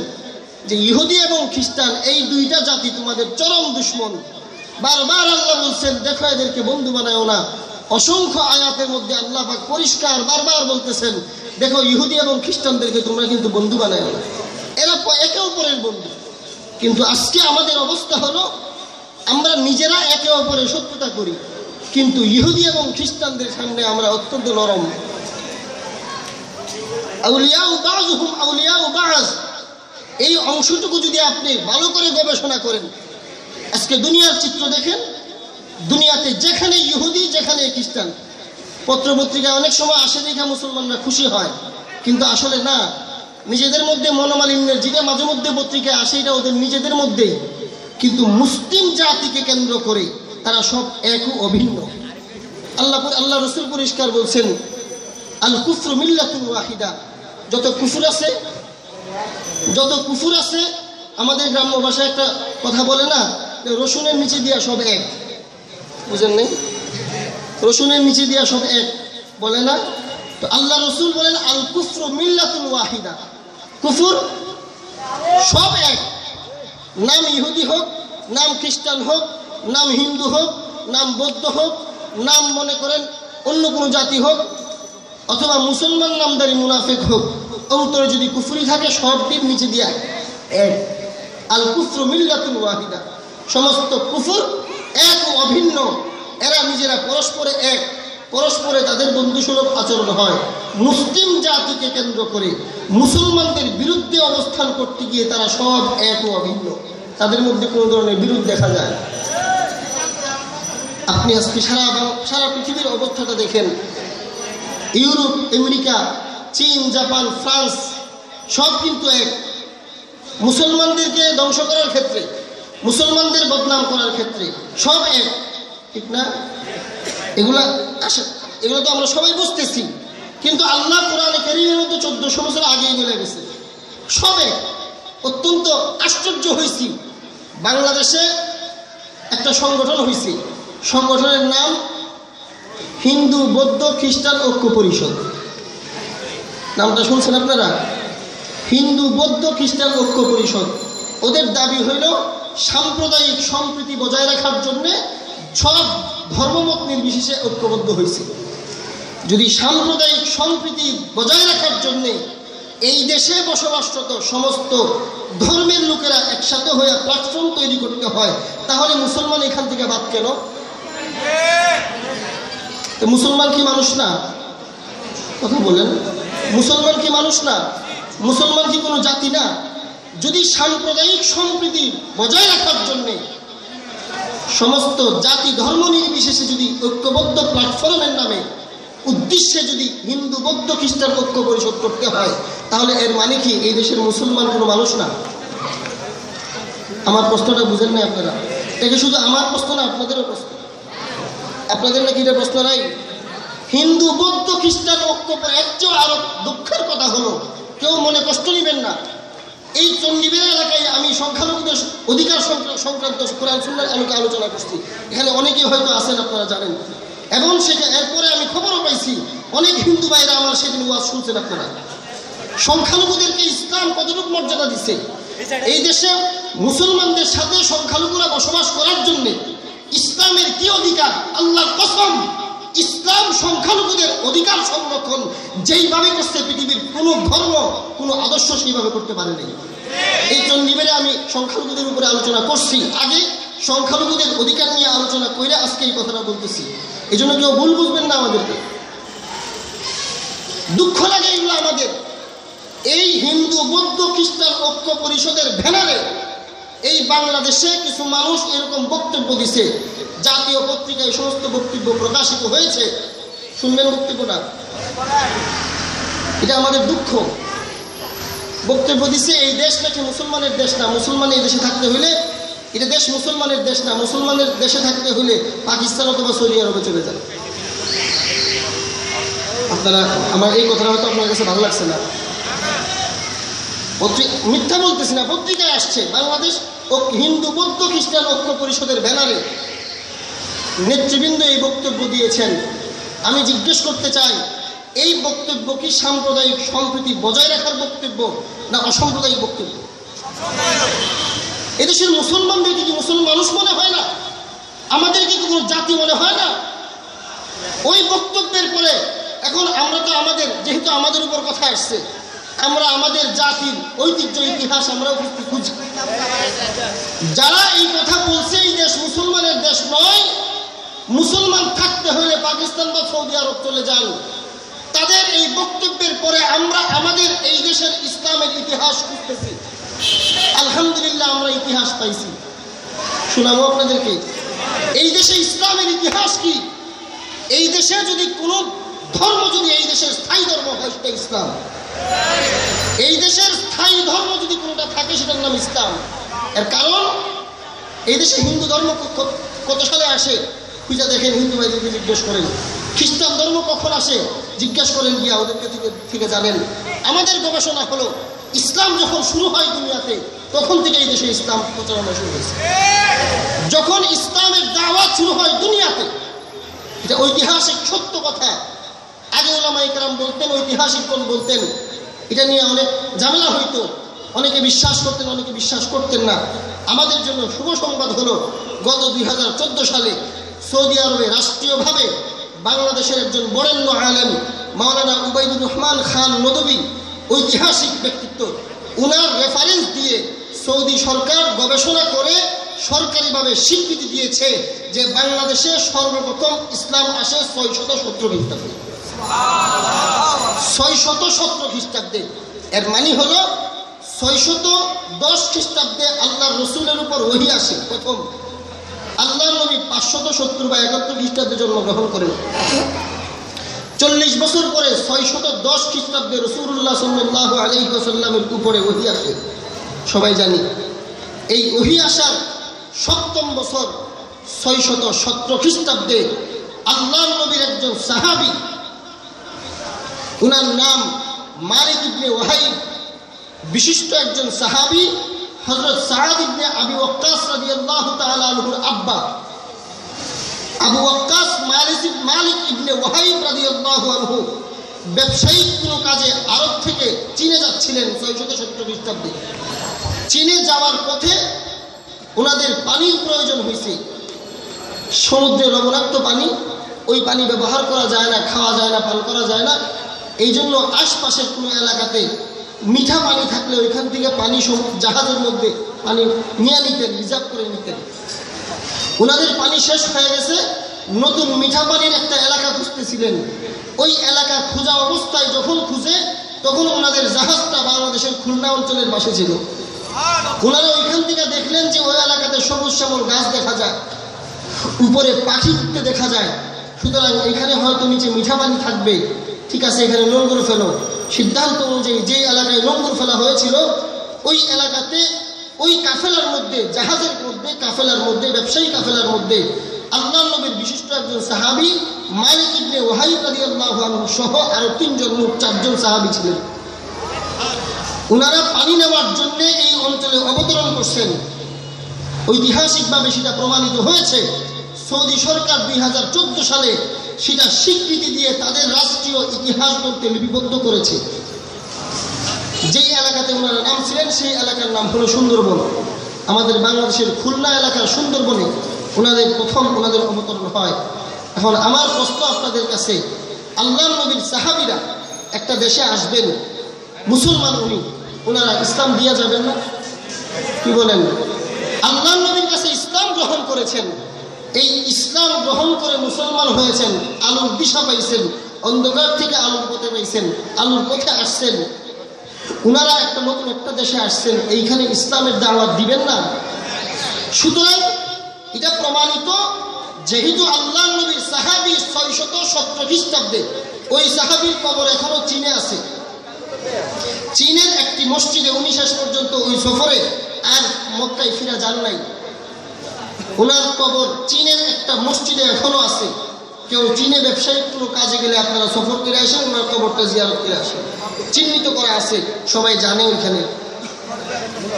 যে ইহুদি এবং খ্রিস্টান, এই দুইটা জাতি তোমাদের চরম দুশ্মন। বারবার আল্লাহ বলছেন, দেখো এদেরকে বন্ধু বানায় না। অসংখ্য আয়াতের মধ্যে আল্লাহ পাক পরিষ্কার বারবার বলতেছেন, দেখো ইহুদি এবং খ্রিস্টানদেরকে তোমরা কিন্তু বন্ধু বানায় না। এরা একে অপরের বন্ধু। কিন্তু আজকে আমাদের অবস্থা হলো, আমরা নিজেরা একে অপরের শত্রুতা করি। কিন্তু ইহুদি এবং খ্রিস্টানদের সামনে আমরা অত্যন্ত নরম আউলিয়া বাজুহুম আউলিয়া বাজ এই অংশটুকু যদি আপনি ভালো করে গবেষণা করেন, আজকে দুনিয়ার চিত্র দেখেন, দুনিয়াতে যেখানে ইহুদি, যেখানে খ্রিস্টান। পত্রপত্রিকা অনেক সময় আসে দেখে মুসলমানরা খুশি হয়, কিন্তু আসলে না, নিজেদের মধ্যে মনোমালিন্যের যেটা মাঝে মধ্যে পত্রিকায় আসে, এটা ওদের নিজেদের মধ্যেই। কিন্তু মুসলিম জাতিকে কেন্দ্র করে তারা সব এক অভিন্ন। আল্লাহ আল্লাহ রসুল পরিষ্কার বলছেন আল কুফর মিল্লাতুল ওয়াহিদা। যত কুফুর আছে, যত কুফুর আছে, আমাদের গ্রাম্য ভাষায় একটা কথা বলে না রসুনের নিচে দিয়া সব এক। বুঝেন নেই? রসুনের নিচে দিয়া সব এক। বলে না? তো আল্লাহ রসুল বলেন, আল কুফর মিল্লাতুল ওয়াহিদা। কুফুর সব এক। নাম ইহুদি হোক, নাম খ্রিস্টান হোক, নাম হিন্দু হোক, নাম বৌদ্ধ হোক, নাম মনে করেন অন্য কোনো জাতি হোক অথবা মুসলমান নামদারি মুনাফেক হোক, অন্তরে যদি কুফুরি থাকে সবটির নিচে দিয়া এক আল কুফর মিল্লাতুল ওয়াহিদা। সমস্ত কুফুর এক ও অভিন্ন। এরা নিজেরা পরস্পরে এক। পরস্পরে তাদের বন্ধুসুলভ আচরণ হয়। মুসলিম জাতিকে কেন্দ্র করে মুসলমানদের বিরুদ্ধে অবস্থান করতে গিয়ে তারা সব এক ও অভিন্ন। তাদের মধ্যে কোনো ধরনের বিরোধ দেখা যায়। আপনি আজকে সারা সারা পৃথিবীর অবস্থাটা দেখেন। ইউরোপ, আমেরিকা, চীন, জাপান, ফ্রান্স, সব কিন্তু এক। মুসলমানদেরকে ধ্বংস করার ক্ষেত্রে, মুসলমানদের বদনাম করার ক্ষেত্রে সব এক। ঠিক না? এগুলা আসে, এগুলো তো আমরা সবাই বুঝতেছি। কিন্তু আল্লাহ কোরআনে কারিমের মতো চোদ্দশো বছর আগেই বলে গেছে, সব এক। অত্যন্ত আশ্চর্য হয়েছি বাংলাদেশে একটা সংগঠন হয়েছে সংগঠনের নাম হিন্দু, বৌদ্ধ, খ্রিস্টান, ঐক্য পরিষদ। নামটা শুনছেন আপনারা? হিন্দু, বৌদ্ধ, খ্রিস্টান, ঐক্য পরিষদ। ওদের দাবি হইল সাম্প্রদায়িক সম্প্রীতি বজায় রাখার জন্য সব ধর্মমত নির্বিশেষে ঐক্যবদ্ধ হয়েছে যদি সাম্প্রদায়িক সম্প্রীতি বজায় রাখার জন্য এই দেশে বসবাসরত সমস্ত ধর্মের লোকেরা একসাথে হয়ে প্ল্যাটফর্ম তৈরি করতে হয়, তাহলে মুসলমান এখান থেকে বাদ কেন? মুসলমান কি মানুষ না? কথা বলেন। মুসলমান কি মানুষ না? মুসলমান কি কোনো জাতি না? যদি সাম্প্রদায়িক সম্প্রীতি বজায় রাখার জন্যে সমস্ত জাতি ধর্ম নির্বিশেষে যদি ঐক্যবদ্ধ প্ল্যাটফর্মের নামে উদ্দেশ্যে যদি হিন্দু, বৌদ্ধ, খ্রিস্টান ঐক্য পরিষদ করতে হয়, তাহলে এর মানে কি এই দেশের মুসলমান কোনো মানুষ না? আমার প্রশ্নটা বুঝেন না আপনারা? এটা শুধু আমার প্রশ্ন না, আপনাদেরও প্রশ্ন। আপনাদের নাকি এটা প্রশ্ন নাই? হিন্দু, বৌদ্ধ, খ্রিস্টান ঐক্য এর আরও দুঃখের কথা হলো। কেউ মনে কষ্ট নেবেন না। এই চণ্ডীবের এলাকায় আমি সংখ্যালঘুদের অধিকার সংক্রান্ত কোরআন সুন্নার আলোকে আলোচনা করছি? এখানে অনেকেই হয়তো আছেন, আপনারা জানেন। এবং সেটা এরপরে আমি খবরও পাইছি। অনেক হিন্দু ভাইরা আমার সেদিন ওয়াজ শুনছেন আপনারা। সংখ্যালঘুদেরকে ইসলাম কতটুকু মর্যাদা দিচ্ছে এই দেশে মুসলমানদের সাথে সংখ্যালঘুরা বসবাস করার জন্য ইসলামের কি অধিকার? আল্লাহর কসম, ইসলাম সংখ্যালঘুদের অধিকার সংরক্ষণ যেইভাবে করছে পৃথিবীর কোনো ধর্ম, কোনো আদর্শ সেইভাবে করতে পারে নাই। এই চন্ডিবেরে আমি সংখ্যালঘুদের উপরে আলোচনা করছি। আগে সংখ্যালঘুদের অধিকার নিয়ে আলোচনা করে আজকে এই কথাটা বলতেছি। এই জন্য কেউ ভুল বুঝবেন না আমাদেরকে। দুঃখ লাগে এগুলো আমাদের। এই হিন্দু, বৌদ্ধ, খ্রিস্টান ঐক্য পরিষদের ব্যানারে এই বাংলাদেশে কিছু মানুষ এরকম বক্তব্য দিছে, জাতীয় পত্রিকায় সমস্ত বক্তব্য প্রকাশিত হয়েছে। শুনবেন বক্তব্যটা এটা আমাদের দুঃখ। বক্তব্য দিছে, এই দেশ নাকি মুসলমানের দেশ না? মুসলমান এই দেশে থাকতে হইলে এটা দেশ মুসলমানের দেশ না? মুসলমানের দেশে থাকতে হইলে পাকিস্তান অথবা সৌদি আরবে চলে যাবে। আপনারা, আমার এই কথাটা হয়তো আপনার কাছে ভালো লাগছে না। মিথ্যা বলতেছি না, পত্রিকায় আসছে। বাংলাদেশ ও হিন্দু বৌদ্ধ খ্রিস্টান ঐক্য পরিষদের ব্যানারে নেতৃবৃন্দ এই বক্তব্য দিয়েছেন। আমি জিজ্ঞেস করতে চাই, এই বক্তব্য কি সাম্প্রদায়িক সম্প্রীতি বজায় রাখার বক্তব্য না অসাম্প্রদায়িক বক্তব্য? এদেশের মুসলমানদেরকে কি মুসলমান মানুষ মনে হয় না? আমাদেরকে কি কোনো জাতি মনে হয় না? ওই বক্তব্যের পরে এখন আমরা তো আমাদের, যেহেতু আমাদের উপর কথা আসছে আমরা আমাদের জাতির ঐতিহ্য, ইতিহাস আমরাও খুঁজতে খুঁজি। যারা এই কথা বলছে, এই দেশ মুসলমানের দেশ নয়, মুসলমান থাকতে হলে পাকিস্তান বা সৌদি আরব চলে যান। তাদের এই বক্তব্যের পরে আমরা আমাদের এই দেশের ইসলামের ইতিহাস খুঁজতেছি। আলহামদুলিল্লাহ আমরা ইতিহাস পাইছি। শোনাবো আপনাদেরকে। এই দেশে ইসলামের ইতিহাস কি? এই দেশে যদি কোনো ধর্ম যদি এই দেশের স্থায়ী ধর্ম হয়, সেটা ইসলাম। এই দেশের স্থায়ী ধর্ম যদি কোনোটা থাকে, সেটার নাম ইসলাম। এর কারণ, এই দেশে হিন্দু ধর্ম কত সালে আসে? পূজা দেখেন হিন্দু ভাইদেরকে জিজ্ঞেস করেন। খ্রিস্টান ধর্ম কখন আসে? জিজ্ঞাসা করেন গিয়া, ওদেরকে থেকে থেকে জানেন। আমাদের গবেষণা হলো, ইসলাম যখন শুরু হয় দুনিয়াতে, তখন থেকে এই দেশে ইসলাম প্রচারণা শুরু হয়েছে। যখন ইসলামের দাওয়াত শুরু হয় দুনিয়াতে, এটা ঐতিহাসিক সত্য কথা। আগে ওলামা ইকরাম বলতেন ঐতিহাসিকগণ বলতেন, এটা নিয়ে অনেক ঝামেলা হইতো। অনেকে বিশ্বাস করতেন, অনেকে বিশ্বাস করতেন না। আমাদের জন্য শুভ সংবাদ হলো, গত দুই হাজার চোদ্দ সালে সৌদি আরবে রাষ্ট্রীয়ভাবে বাংলাদেশের একজন বরেণ্য আলেম, মাওলানা উবাইদুর রহমান খান নদবী, ঐতিহাসিক ব্যক্তিত্ব, উনার রেফারেন্স দিয়ে সৌদি সরকার গবেষণা করে সরকারিভাবে স্বীকৃতি দিয়েছে যে বাংলাদেশে সর্বপ্রথম ইসলাম আসে ছয় শত সত্তর ছয় শত খ্রিস্টাব্দে। এর মানে দশ খ্রিস্টাব্দে রসুলের উপর ওহি আসে, প্রথম। আল্লাহ নবী পাঁচশত সত্তর বা একাত্তর খ্রিস্টাব্দে জন্মগ্রহণ করেন। চল্লিশ বছর পরে দশ খ্রিস্টাব্দে রসুল্লাহ সাল্লাহ উপরে ওহি আসে। সবাই জানি, এই ওহি আসার সপ্তম বছর ছয়শত সতেরো খ্রিস্টাব্দে আল্লাহ নবীর একজন সাহাবি উনার নাম মালিক ইবনে ওয়াহাইব বিশিষ্ট একজন সাহাবি হজরত সাহাদ ইবনে আবি ওয়াক্কাস রাদিয়াল্লাহু তাআলা আনহুর আব্বা। আবু ওয়াক্কাস মালিক মালিক ইবনে ওয়াহাইব রাদিয়াল্লাহু আনহু ব্যবসায়িক কোনো কাজে আরব থেকে চীনে যাচ্ছিলেন ছয়শত সত্তর খ্রিস্টাব্দে। চীনে যাওয়ার পথে ওনাদের পানির প্রয়োজন হয়েছে। সমুদ্রে লবণাক্ত পানি, ওই পানি ব্যবহার করা যায় না, খাওয়া যায় না, পান করা যায় না। এই জন্য আশপাশের কোনো এলাকাতে মিঠা পানি থাকলে ওইখান থেকে পানি জাহাজের মধ্যে পানি নিয়ে নিতেন, রিজার্ভ করে নিতেন। ওনাদের পানি শেষ হয়ে গেছে, নতুন মিঠা পানির একটা এলাকা খুঁজতেছিলেন। ওই এলাকা খোঁজা অবস্থায় যখন খুঁজে, তখন ওনাদের জাহাজটা বাংলাদেশের খুলনা অঞ্চলের পাশে ছিল। ওনারা ওইখান থেকে দেখলেন যে ওই এলাকাতে সবুজ শ্যামল গাছ দেখা যায়, উপরে পাখি উঠতে দেখা যায়। সুতরাং এখানে হয়তো নিচে মিঠা পানি থাকবে। ঠিক আছে, এখানে নোংর ফেলো। সিদ্ধান্ত অনুযায়ী যে এলাকায় নোংর ফেলা হয়েছিল, ওই এলাকাতে ওই কাফেলার মধ্যে, জাহাজের মধ্যে, কাফেলার মধ্যে, ব্যবসায়ী কাফেলার মধ্যে আল্লাহ নবীর বিশিষ্ট একজন সাহাবি, মালিক ইবনে ওয়াহাইব রাদিয়াল্লাহু আনহু সহ আরও তিনজন লোক, চারজন সাহাবি ছিলেন। ওনারা পানি নেওয়ার জন্য এই অঞ্চলে অবতরণ করছেন। ঐতিহাসিকভাবে সেটা প্রমাণিত হয়েছে। সৌদি সরকার দুই হাজার চোদ্দ সালে সেটা স্বীকৃতি দিয়ে তাদের রাষ্ট্রীয় ইতিহাস বলতে লিপিবদ্ধ করেছে। যেই এলাকাতে ওনারা নাম ছিলেন, সেই এলাকার নাম হলো সুন্দরবন। আমাদের বাংলাদেশের খুলনা এলাকার সুন্দরবনে ওনাদের প্রথম ওনাদের অবতরণ হয়। এখন আমার প্রশ্ন আপনাদের কাছে, আল্লাহ নবীর সাহাবিরা একটা দেশে আসবেন, মুসলমান উনি, ওনারা ইসলাম দিয়া যাবেন না? কি বলেন? আল্লাহ নবীর কাছে ইসলাম গ্রহণ করেছেন। এই ইসলাম গ্রহণ করে মুসলমান হয়েছেন, আলোর দিশা পাইছেন, অন্ধকার থেকে আলোর পথে পাইছেন, আলোর পথে আসছেন। উনারা একটা নতুন একটা দেশে আসছেন, এইখানে ইসলামের দাওয়াত দিবেন না। সুতরাং এটা প্রমাণিত যেহেতু আল্লাহ নবীর সাহাবি ছয়শত সত্তর খ্রিস্টাব্দে, ওই সাহাবির কবর এখনও চীনে আছে। চীনের একটি মসজিদে উনি শেষ পর্যন্ত ওই সফরে আর মক্কায় ফিরা যান নাই। ওনার কবর চীনের একটা মসজিদে এখনও আছে। কেউ চীনে ব্যবসায়িক কোনো কাজে গেলে আপনারা সফর করে আসেন ওনার কবরটা জিয়ারত করে আসেন চিহ্নিত করা আছে, সবাই জানে ওইখানে।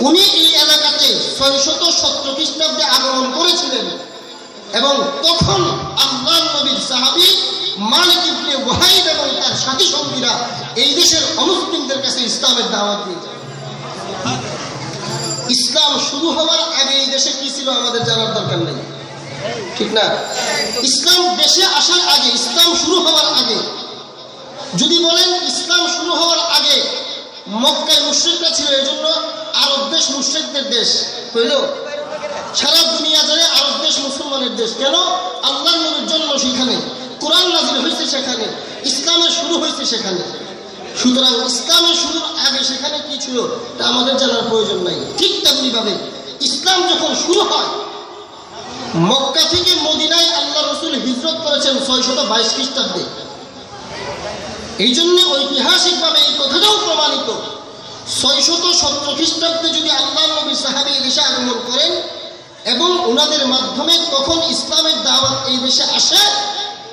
উনি এই এলাকাতে ছয়শত সত্তর খ্রিস্টাব্দে আগমন করেছিলেন এবং তখন আল্লাহ নবীর সাহাবি মালিক ইবনে ওয়াহাইব এবং তার সাথী সঙ্গীরা এই দেশের অমুসলিমদের কাছে ইসলামের দাওয়াত দিয়েছে ইসলাম শুরু হওয়ার আগে এই দেশে কি ছিল আমাদের জানার দরকার নেই। ঠিক না? ইসলাম দেশে আসার আগে, ইসলাম শুরু হওয়ার আগে, যদি বলেন ইসলাম শুরু হওয়ার আগে মক্কায় মুশ্রিকরা ছিল, এই জন্য আরব দেশ মুশ্রিকদের দেশ হইল সারা দুনিয়া জুড়ে আরব দেশ মুসলমানের দেশ। কেন? আল্লাহ নবীর জন্ম সেখানে, কোরআন নাজির হয়েছে সেখানে, ইসলামের শুরু হয়েছে সেখানে। সুতরাং ইসলামের শুরুর আগে সেখানে কি ছিল, তা আমাদের জানার প্রয়োজন নাই। ঠিক তেমনি ভাবে ইসলাম যখন শুরু হয়, মক্কা থেকে মদিনায় আল্লাহ রসুল হিজরত করেছেন ছয়শত বাইশ খ্রিস্টাব্দে। এই জন্য ঐতিহাসিকভাবে এই কথাটাও প্রমাণিত। ছয়শত সতেরো খ্রিস্টাব্দে যদি আল্লাহ নবী সাহাবি দেশে আগমন করেন এবং ওনাদের মাধ্যমে তখন ইসলামের দাওয়াত এই দেশে আসে,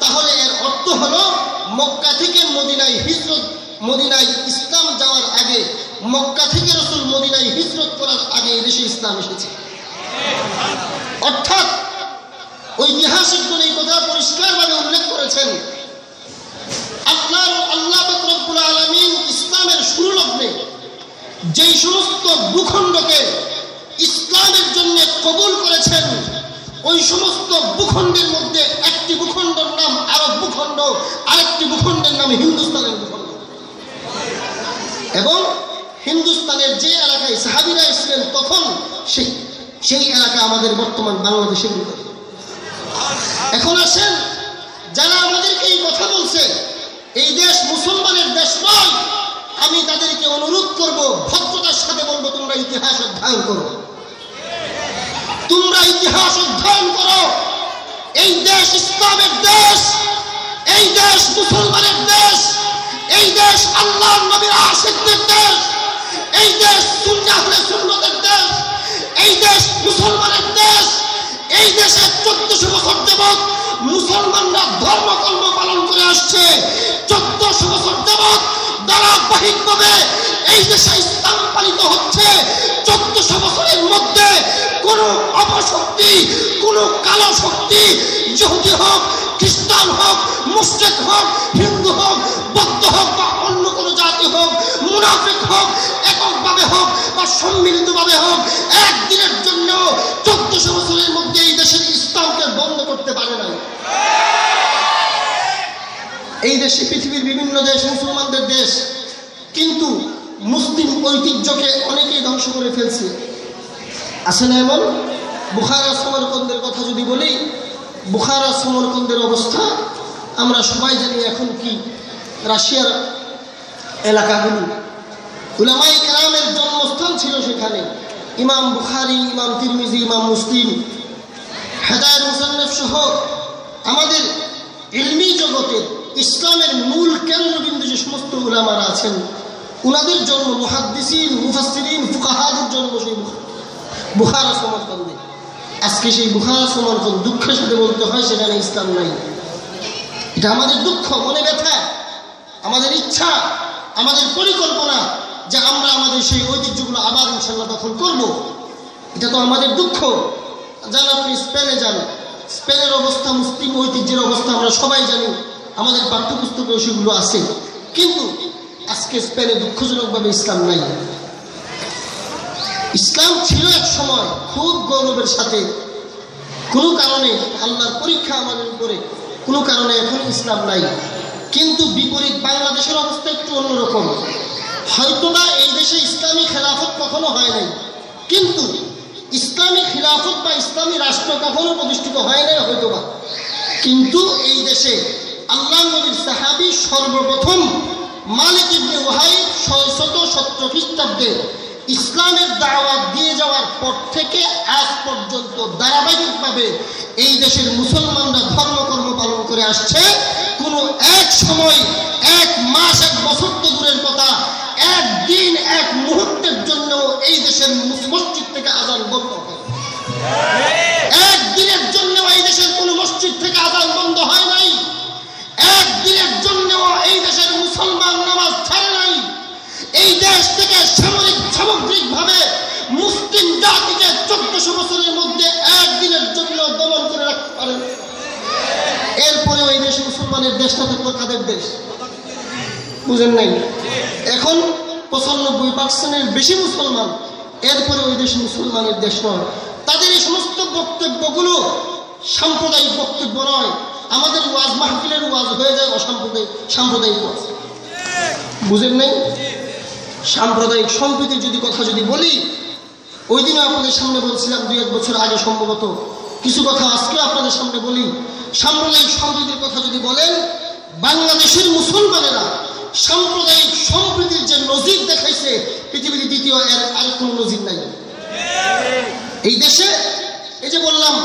তাহলে এর অর্থ হলো মক্কা থেকে মদিনায় হিজরত মদিনায় ইসলাম যাওয়ার আগে, মক্কা থেকে রসুল মদিনায় হিজরত করার আগে দেশে ইসলাম এসেছে। অর্থাৎ ঐতিহাসিকগণ এই কথা পরিষ্কার পরিষ্কারভাবে উল্লেখ করেছেন আল্লাহ আল্লাহ রব্বুল আলমিন ইসলামের শুরু লগ্নে যেই সমস্ত ভূখণ্ডকে ইসলামের জন্য কবুল করেছেন, ওই সমস্ত ভূখণ্ডের মধ্যে একটি ভূখণ্ডের নাম আরব ভূখণ্ড, আরেকটি ভূখণ্ডের নাম হিন্দুস্তানের ভূখণ্ড। এবং হিন্দুস্তানের যে এলাকায় সাহাবিরা এসেছিলেন তখন সেই সেই এলাকা আমাদের বর্তমান বাংলাদেশের ভিতরে এখন আসেন, যারা আমাদেরকে এই কথা বলছে, এই দেশ মুসলমানের দেশ নয়, আমি তাদেরকে অনুরোধ করব, ভদ্রতার সাথে বলব, তোমরা ইতিহাস অধ্যয়ন করো। তোমরা ইতিহাস অধ্যয়ন করো। এই দেশ ইসলামের দেশ, এই দেশ মুসলমানের দেশ এই দেশ আল্লাহ নবীর আশিকদের দেশ। এই দেশ সুন্নাহ সুন্নতের দেশ। এই দেশ মুসলমানের দেশ। এই দেশে চোদ্দশো বছর যাবৎ মুসলমানরা ধর্মকর্ম পালন করে আসছে। চোদ্দশো বছর যাবৎ ধারাবাহিকভাবে এই দেশে ইসলাম পালিত হচ্ছে, চোদ্দশো বছরের মধ্যে কোনো অপশক্তি, কোনো কালো শক্তি ইহুদি হোক, খ্রিস্টান হোক, মুসলিম হোক, হিন্দু হোক, বৌদ্ধ হোক বা অন্য কোনো জাতি হোক, মুনাফিক হোক, এককভাবে হোক বা সম্মিলিতভাবে হোক, একদিনের জন্য চোদ্দশো বছরের মধ্যে এই দেশের ইসলামকে বন্ধ করতে পারে নাই। এই দেশে পৃথিবীর বিভিন্ন দেশ মুসলমানদের দেশ, কিন্তু মুসলিম ঐতিহ্যকে অনেকেই ধ্বংস করে ফেলছে। না এমন? বুখারা সমরকন্দের কথা যদি বলি, বুখারা সমরকন্দের অবস্থা, আমরা সবাই জানি এখন কি রাশিয়ার এলাকাগুলো। উলামাই কেরামের জন্মস্থান ছিল সেখানে। ইমাম বুখারি, ইমাম তিরমিজি, ইমাম মুসলিম, হেদায়ত, মুসান্নফ সহ আমাদের ইলমি জগতের ইসলামের মূল কেন্দ্রবিন্দু যে সমস্ত উলামারা আছেন, উনাদের জন্ম মুহাদ্দিসিন, মুফাসসিরিন, ফুকাহাদের জন্ম সেই বুখা- বুখারা সমরকন্দে আজকে সেই বুখারা সমর্থন দুঃখের সাথে বলতে হয়, সেখানে ইসলাম নাই। এটা আমাদের দুঃখ, মনে ব্যথা, আমাদের ইচ্ছা, আমাদের পরিকল্পনা যে আমরা আমাদের সেই ঐতিহ্যগুলো আবার ইনশাল্লাহ দখল করব। এটা তো আমাদের দুঃখ। যান আপনি স্পেনে যান। স্পেনের অবস্থা, মুসলিম ঐতিহ্যের অবস্থা আমরা সবাই জানি। আমাদের পাঠ্যপুস্তকে সেগুলো আছে। কিন্তু আজকে স্পেনে দুঃখজনকভাবে ইসলাম নাই। ইসলাম ছিল এক সময় খুব গৌরবের সাথে। কোনো কারণে আল্লাহর পরীক্ষা আমাদের উপরে, কোনো কারণে এখন ইসলাম নাই। কিন্তু বিপরীত বাংলাদেশের অবস্থা একটু অন্যরকম। হয়তোবা এই দেশে ইসলামী খেলাফত কখনো হয় নাই। কিন্তু ইসলামী খিলাফত বা ইসলামী রাষ্ট্র কখনো প্রতিষ্ঠিত হয় নাই হয়তোবা। কিন্তু এই দেশে আল্লাহ নবীর সাহাবি সর্বপ্রথম মালিক ইবনে ওয়াহাই ছয়শত সত্তর খ্রিস্টাব্দে ইসলামের দাওয়াত দিয়ে যাওয়ার পর থেকে আজ পর্যন্ত ধারাবাহিকভাবে এই দেশের মুসলমানরা ধর্মকর্ম পালন করে আসছে। কোনো এক সময় এক মাস এক বছর তো দূরের কথা। একদিন এক মুহূর্তের জন্য এই দেশের মুস- মসজিদ থেকে আজান বন্ধ হয়। একদিনের জন্য এই দেশের কোনো মসজিদ থেকে আজান বন্ধ হয় জন্য এই দেশের মুসলমান নামাজ ছাড়ে নাই। এই দেশ থেকে সামরিক, সামগ্রিকভাবে মুসলিম জাতিকে চোদ্দশো বছরের মধ্যে একদিনের জন্য দমন করে রাখতে পারে। এরপরে ওই দেশে মুসলমানের দেশটা থাকল কাদের দেশ? বুঝেন নাই? এখন পঁচানব্বই পার্সেন্টের বেশি মুসলমান, এরপরে ওই দেশ মুসলমানের দেশ নয়। তাদের এই সমস্ত বক্তব্যগুলো সাম্প্রদায়িক বক্তব্য নয়। আমাদের ওয়াজ মাহফিলের ওয়াজ হয়ে যায় অসাম্প্রদায়িক, সাম্প্রদায়িক ওয়াজ। বুঝেন নাই? সাম্প্রদায়িক সম্প্রীতির যদি কথা যদি বলি, ওই দিনও আপনাদের সামনে বলছিলাম, দুই এক বছর আগে সম্ভবত। কিছু কথা আজকেও আপনাদের সামনে বলি। সাম্প্রদায়িক সম্প্রীতির কথা যদি বলেন, বাংলাদেশের মুসলমানেরা সাম্প্রদায়িক সম্প্রীতির যে নজির দেখাইছে পৃথিবীর দ্বিতীয় এর আর কোনো নজির নাই। এই দেশে, এই যে বললাম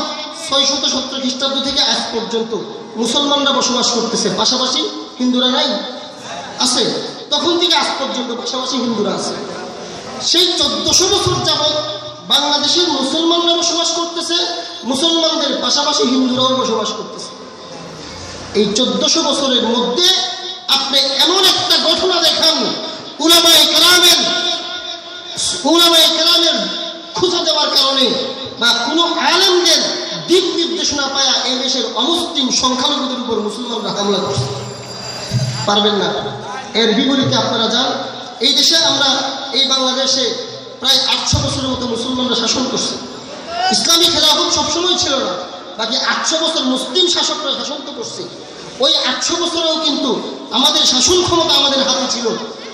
ছয় শত সত্তর খ্রিস্টাব্দ থেকে আজ পর্যন্ত মুসলমানরা বসবাস করতেছে। পাশাপাশি হিন্দুরা নাই? আছে। তখন থেকে আজ পর্যন্ত পাশাপাশি হিন্দুরা আছে। সেই চোদ্দশো বছর যাবৎ বাংলাদেশের মুসলমানরা বসবাস করতেছে, মুসলমানদের পাশাপাশি হিন্দুরাও বসবাস করতেছে। এই চোদ্দশো বছরের মধ্যে আপনি এমন একটা ঘটনা দেখান উলামাই কালামের উলামাই কালামের খুঁজে দেওয়ার কারণে বা কোনো আলেমদের দিক নির্দেশনা পায়া এই দেশের অমুসলিম সংখ্যালঘুদের উপর মুসলমানরা হামলা করছে। পারবেন না। এর বিপরীতে আপনারা যান, এই দেশে আমরা এই বাংলাদেশে প্রায় আটশো বছরের মতো মুসলমানরা শাসন করছে। ইসলামী খেলাফত সবসময় ছিল না, বাকি আটশো বছর মুসলিম শাসকরা শাসন তো করছে। ওই আটশো বছরেও কিন্তু আমাদের শাসন ক্ষমতা আমাদের হাতে ছিল।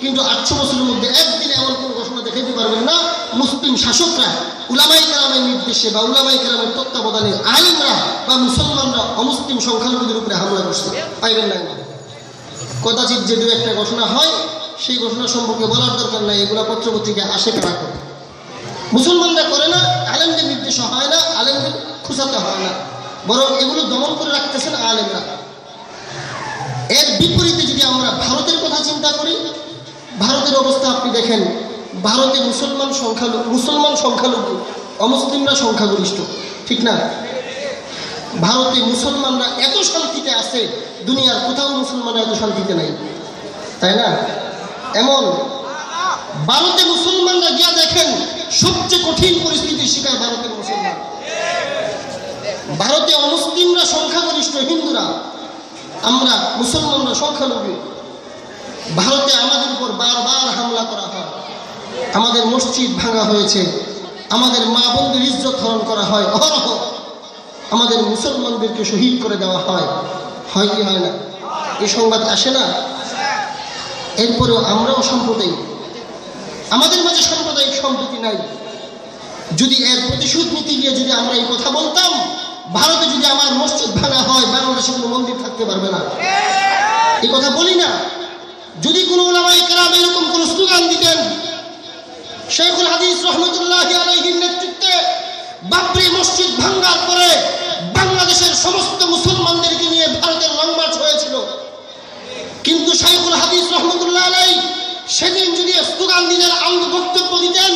কিন্তু আটশো বছরের মধ্যে একদিন এমন কোনো ঘটনা দেখাইতে পারবেন না। মুসলিম শাসকরা উলামাই কেরামের নির্দেশে বা উলামাই কেরামের তত্ত্বাবধানে আইনরা বা মুসলমানরা অমুসলিম সংখ্যালঘুদের উপরে হামলা করছে। পাইবেন না। কদাচিৎ যে দু একটা ঘটনা হয়, সেই ঘটনা সম্পর্কে বলার দরকার নাই, এগুলা পত্রপত্রিকা আসে কারা করে। মুসলমানরা করে না, আলেমদের নির্দেশ হয় না, আলেমদের খুশাতে হয় না। বরং এগুলো দমন করে রাখতেছেন আলেমরা। এর বিপরীতে যদি আমরা ভারতের কথা চিন্তা করি ভারতের অবস্থা আপনি দেখেন, ভারতে মুসলমান সংখ্যালঘু মুসলমান সংখ্যালঘু, অমুসলিমরা সংখ্যাগরিষ্ঠ, ঠিক না? ভারতে মুসলমানরা এত শান্তিতে আছে, দুনিয়ার কোথাও মুসলমানরা এত শান্তিতে নাই, তাই না? এমন, ভারতে মুসলমানরা গিয়া দেখেন, সবচেয়ে কঠিন পরিস্থিতির শিকার ভারতের মুসলমান। ভারতে অমুসলিমরা সংখ্যাগরিষ্ঠ হিন্দুরা, আমরা মুসলমানরা সংখ্যালঘু। ভারতে আমাদের উপর বারবার হামলা করা হয়। আমাদের মসজিদ ভাঙা হয়েছে। আমাদের মা বোনদের ইজ্জত হরণ করা হয়। অহরহ। আমাদের মুসলমানদেরকে শহীদ করে দেওয়া হয়। হয় কি হয় না? এই সংবাদ আসে না? এরপরেও আমরাও সাম্প্রদায়িক। আমাদের মাঝে সাম্প্রদায়িক সম্প্রীতি নাই। যদি এর প্রতিশোধ নিতে গিয়ে যদি আমরা এই কথা বলতাম, ভারতে যদি আমার মসজিদ ভাঙা হয়, বাংলাদেশে কোনো মন্দির থাকতে পারবে না। এই কথা বলি না। যদি কোনো ওলামাই কারাম এরকম কোন স্লোগান দিতেন, শেখুল হাদিস রহমতুল্লাহ আলাইহির নেতৃত্বে বাবরি মসজিদ ভাঙ্গার পরে বাংলাদেশের সমস্ত মুসলমানদেরকে নিয়ে ভারতের লং মার্চ হয়েছিল। কিন্তু শাইখুল হাদিস রহমতুল্লাহ আলাই সেদিন যদি স্লোগান দিনের আঙ্গ বক্তব্য দিতেন,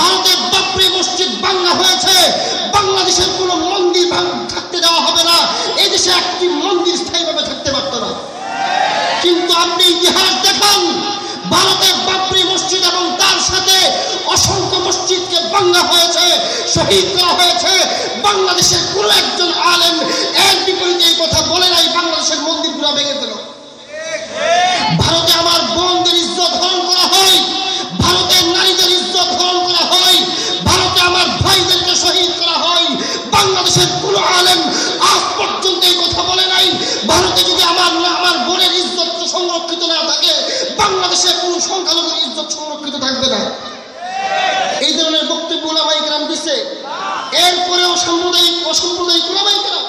ভারতের বাবরি মসজিদ বাংলা হয়েছে, বাংলাদেশের কোনো মন্দির থাকতে দেওয়া হবে না, এদেশে একটি মন্দির স্থায়ীভাবে থাকতে পারত কিন্তু আপনি ইতিহাস দেখান। ভারতের বাবরি মসজিদ এবং তার সাথে অসংখ্য মসজিদকে বাংলা হয়েছে, শহীদ করা হয়েছে। বাংলাদেশের কোন একজন আলেম এর বিপরীতে এই কথা বলে নাই, বাংলাদেশের মন্দিরগুলো ভেঙে দিল। ভারতে আমার বোনদের ইজ্জত হরণ করা হয় ভারতের নারীদের ইজ্জত হরণ করা হয়, ভারতে আমার ভাইদেরকে শহীদ করা হয়। বাংলাদেশের কোন আলেম আজ পর্যন্ত এই কথা বলে নাই। ভারতে যদি আমার আমার না বাংলাদেশে কোন সংখ্যালঘুর ইজ্জত সংরক্ষিত থাকবে না। এই ধরনের বক্তব্য গ্রাম দিছে। এরপরেও সাম্প্রদায়িক, অসাম্প্রদায়িক গ্রাম